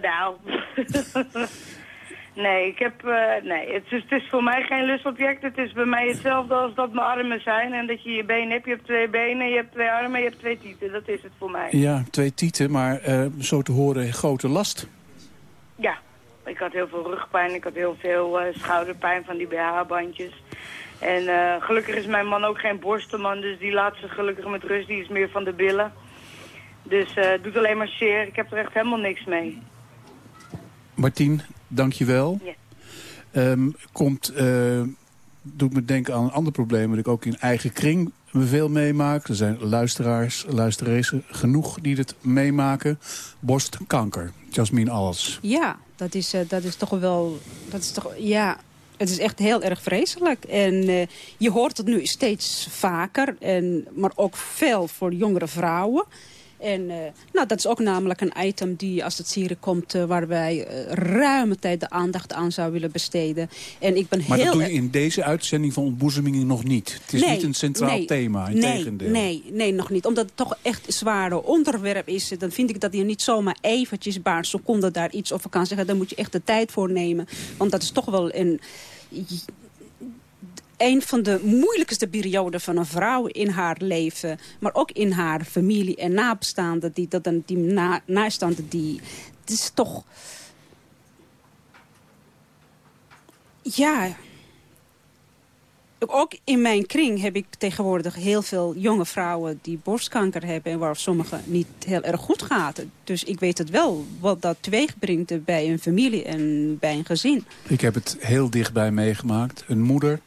nou... (laughs) nee, ik heb... eh, nee, het is, het is voor mij geen lustobject. Het is bij mij hetzelfde als dat mijn armen zijn. En dat je je benen hebt. Je hebt twee benen, je hebt twee armen, je hebt twee tieten. Dat is het voor mij. ja, twee tieten, maar eh, zo te horen grote last. Ja, ik had heel veel rugpijn. Ik had heel veel eh, schouderpijn van die BH-bandjes. En gelukkig is mijn man ook geen borstenman. Dus die laat ze gelukkig met rust. Die is meer van de billen. Dus het doet alleen maar zeer. Ik heb er echt helemaal niks mee. Martien, dank je wel. Ja. Ehm, komt, eh, doet me denken aan een ander probleem... dat ik ook in eigen kring veel meemaak. Er zijn luisteraars, luisteraressen genoeg die het meemaken. Borstkanker. Jasmin Alles. Ja, dat is, eh, dat is toch wel... Dat is toch, ja, het is echt heel erg vreselijk. En eh, je hoort het nu steeds vaker, en, maar ook veel voor jongere vrouwen. En eh, nou, dat is ook namelijk een item die, als het hier komt... eh, waar wij eh, ruime tijd de aandacht aan zouden willen besteden. En ik ben Maar heel... dat doe je in deze uitzending van ontboezemingen nog niet. Het is Nee, niet een centraal nee, thema, in nee, tegendeel. Nee, nee, nog niet. Omdat het toch echt een zware onderwerp is. Dan vind ik dat je niet zomaar eventjes, een paar seconden daar iets over kan zeggen. Daar moet je echt de tijd voor nemen. Want dat is toch wel een een van de moeilijkste perioden van een vrouw in haar leven. Maar ook in haar familie en nabestaanden. Die, dat, die na, die... Het is toch... Ja... Ook in mijn kring heb ik tegenwoordig heel veel jonge vrouwen die borstkanker hebben... en waar sommigen niet heel erg goed gaat. Dus ik weet het wel, wat dat teweeg brengt bij een familie en bij een gezin. Ik heb het heel dichtbij meegemaakt. Een moeder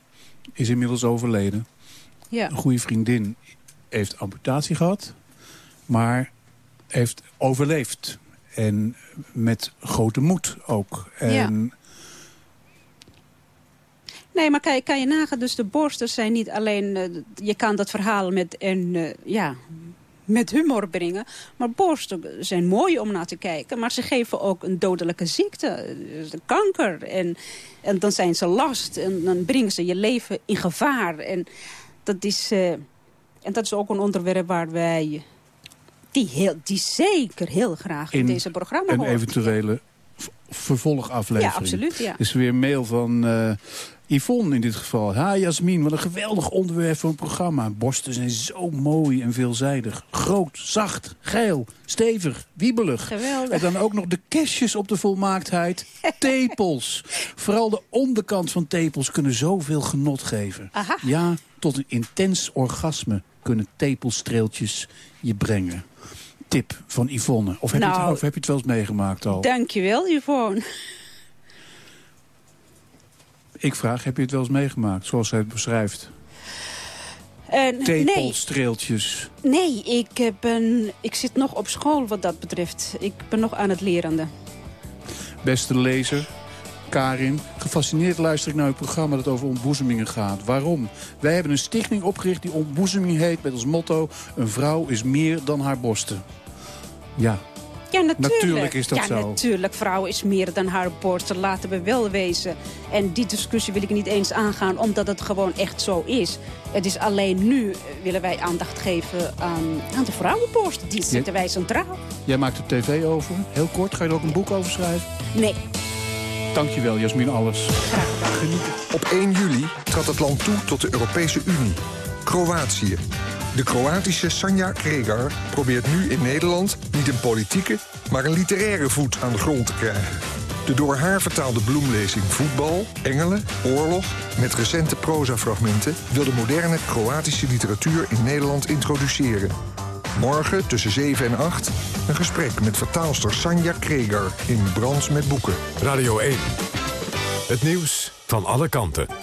is inmiddels overleden. Ja. Een goede vriendin heeft amputatie gehad, maar heeft overleefd. En met grote moed ook. En Nee, maar kan je, kan je nagaan, dus de borsten zijn niet alleen... eh, je kan dat verhaal met, en, eh, ja, met humor brengen. Maar borsten zijn mooi om naar te kijken. Maar ze geven ook een dodelijke ziekte, eh, kanker. En, en dan zijn ze last en dan brengen ze je leven in gevaar. En dat is, eh, en dat is ook een onderwerp waar wij... Die, heel, die zeker heel graag in, in deze programma horen. eventuele v- vervolgaflevering. Ja, absoluut, ja. Is weer mail van eh, Yvonne in dit geval. Ha, Jasmin, wat een geweldig onderwerp voor een programma. Borsten zijn zo mooi en veelzijdig. Groot, zacht, geil, stevig, wiebelig. Geweldig. En dan ook nog de kestjes op de volmaaktheid. (laughs) Tepels. Vooral de onderkant van tepels kunnen zoveel genot geven. Aha. Ja, tot een intens orgasme kunnen tepelstreeltjes je brengen. Tip van Yvonne. Of heb, je, Nou, het, of heb je het wel eens meegemaakt al? Dankjewel, Yvonne. Ik vraag, heb je het wel eens meegemaakt, zoals hij het beschrijft? Nee, Tepelstreeltjes. nee ik, eh, ben, ik zit nog op school wat dat betreft. Ik ben nog aan het lerende. Beste lezer, Karin, gefascineerd luister ik naar het programma dat over ontboezemingen gaat. Waarom? Wij hebben een stichting opgericht die ontboezeming heet met als motto... een vrouw is meer dan haar borsten. Ja, Ja, natuurlijk. Natuurlijk is dat ja, zo. natuurlijk. Vrouw is meer dan haar borsten. Laten we wel wezen. En die discussie wil ik niet eens aangaan, omdat het gewoon echt zo is. Het is alleen nu eh, willen wij aandacht geven aan, aan de vrouwenborst. Die zetten wij centraal. jij maakt er tv over. Heel kort, ga je er ook een boek over schrijven? Nee. Dankjewel, Jasmin Alles. Op 1 juli trad het land toe tot de Europese Unie. Kroatië. De Kroatische Sanja Kregar probeert nu in Nederland niet een politieke, maar een literaire voet aan de grond te krijgen. De door haar vertaalde bloemlezing Voetbal, Engelen, Oorlog... met recente prosafragmenten wil de moderne Kroatische literatuur in Nederland introduceren. Morgen tussen 7 en 8 een gesprek met vertaalster Sanja Kregar in Brands met Boeken. Radio 1. Het nieuws van alle kanten.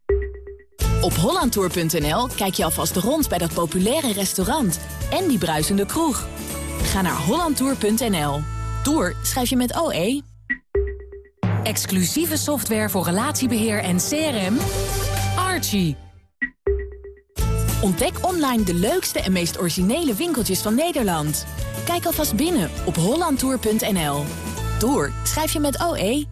Op hollandtour.nl kijk je alvast rond bij dat populaire restaurant en die bruisende kroeg. Ga naar hollandtour.nl. Tour schrijf je met OE. Exclusieve software voor relatiebeheer en CRM. Archie. Ontdek online de leukste en meest originele winkeltjes van Nederland. Kijk alvast binnen op hollandtour.nl. Tour schrijf je met OE.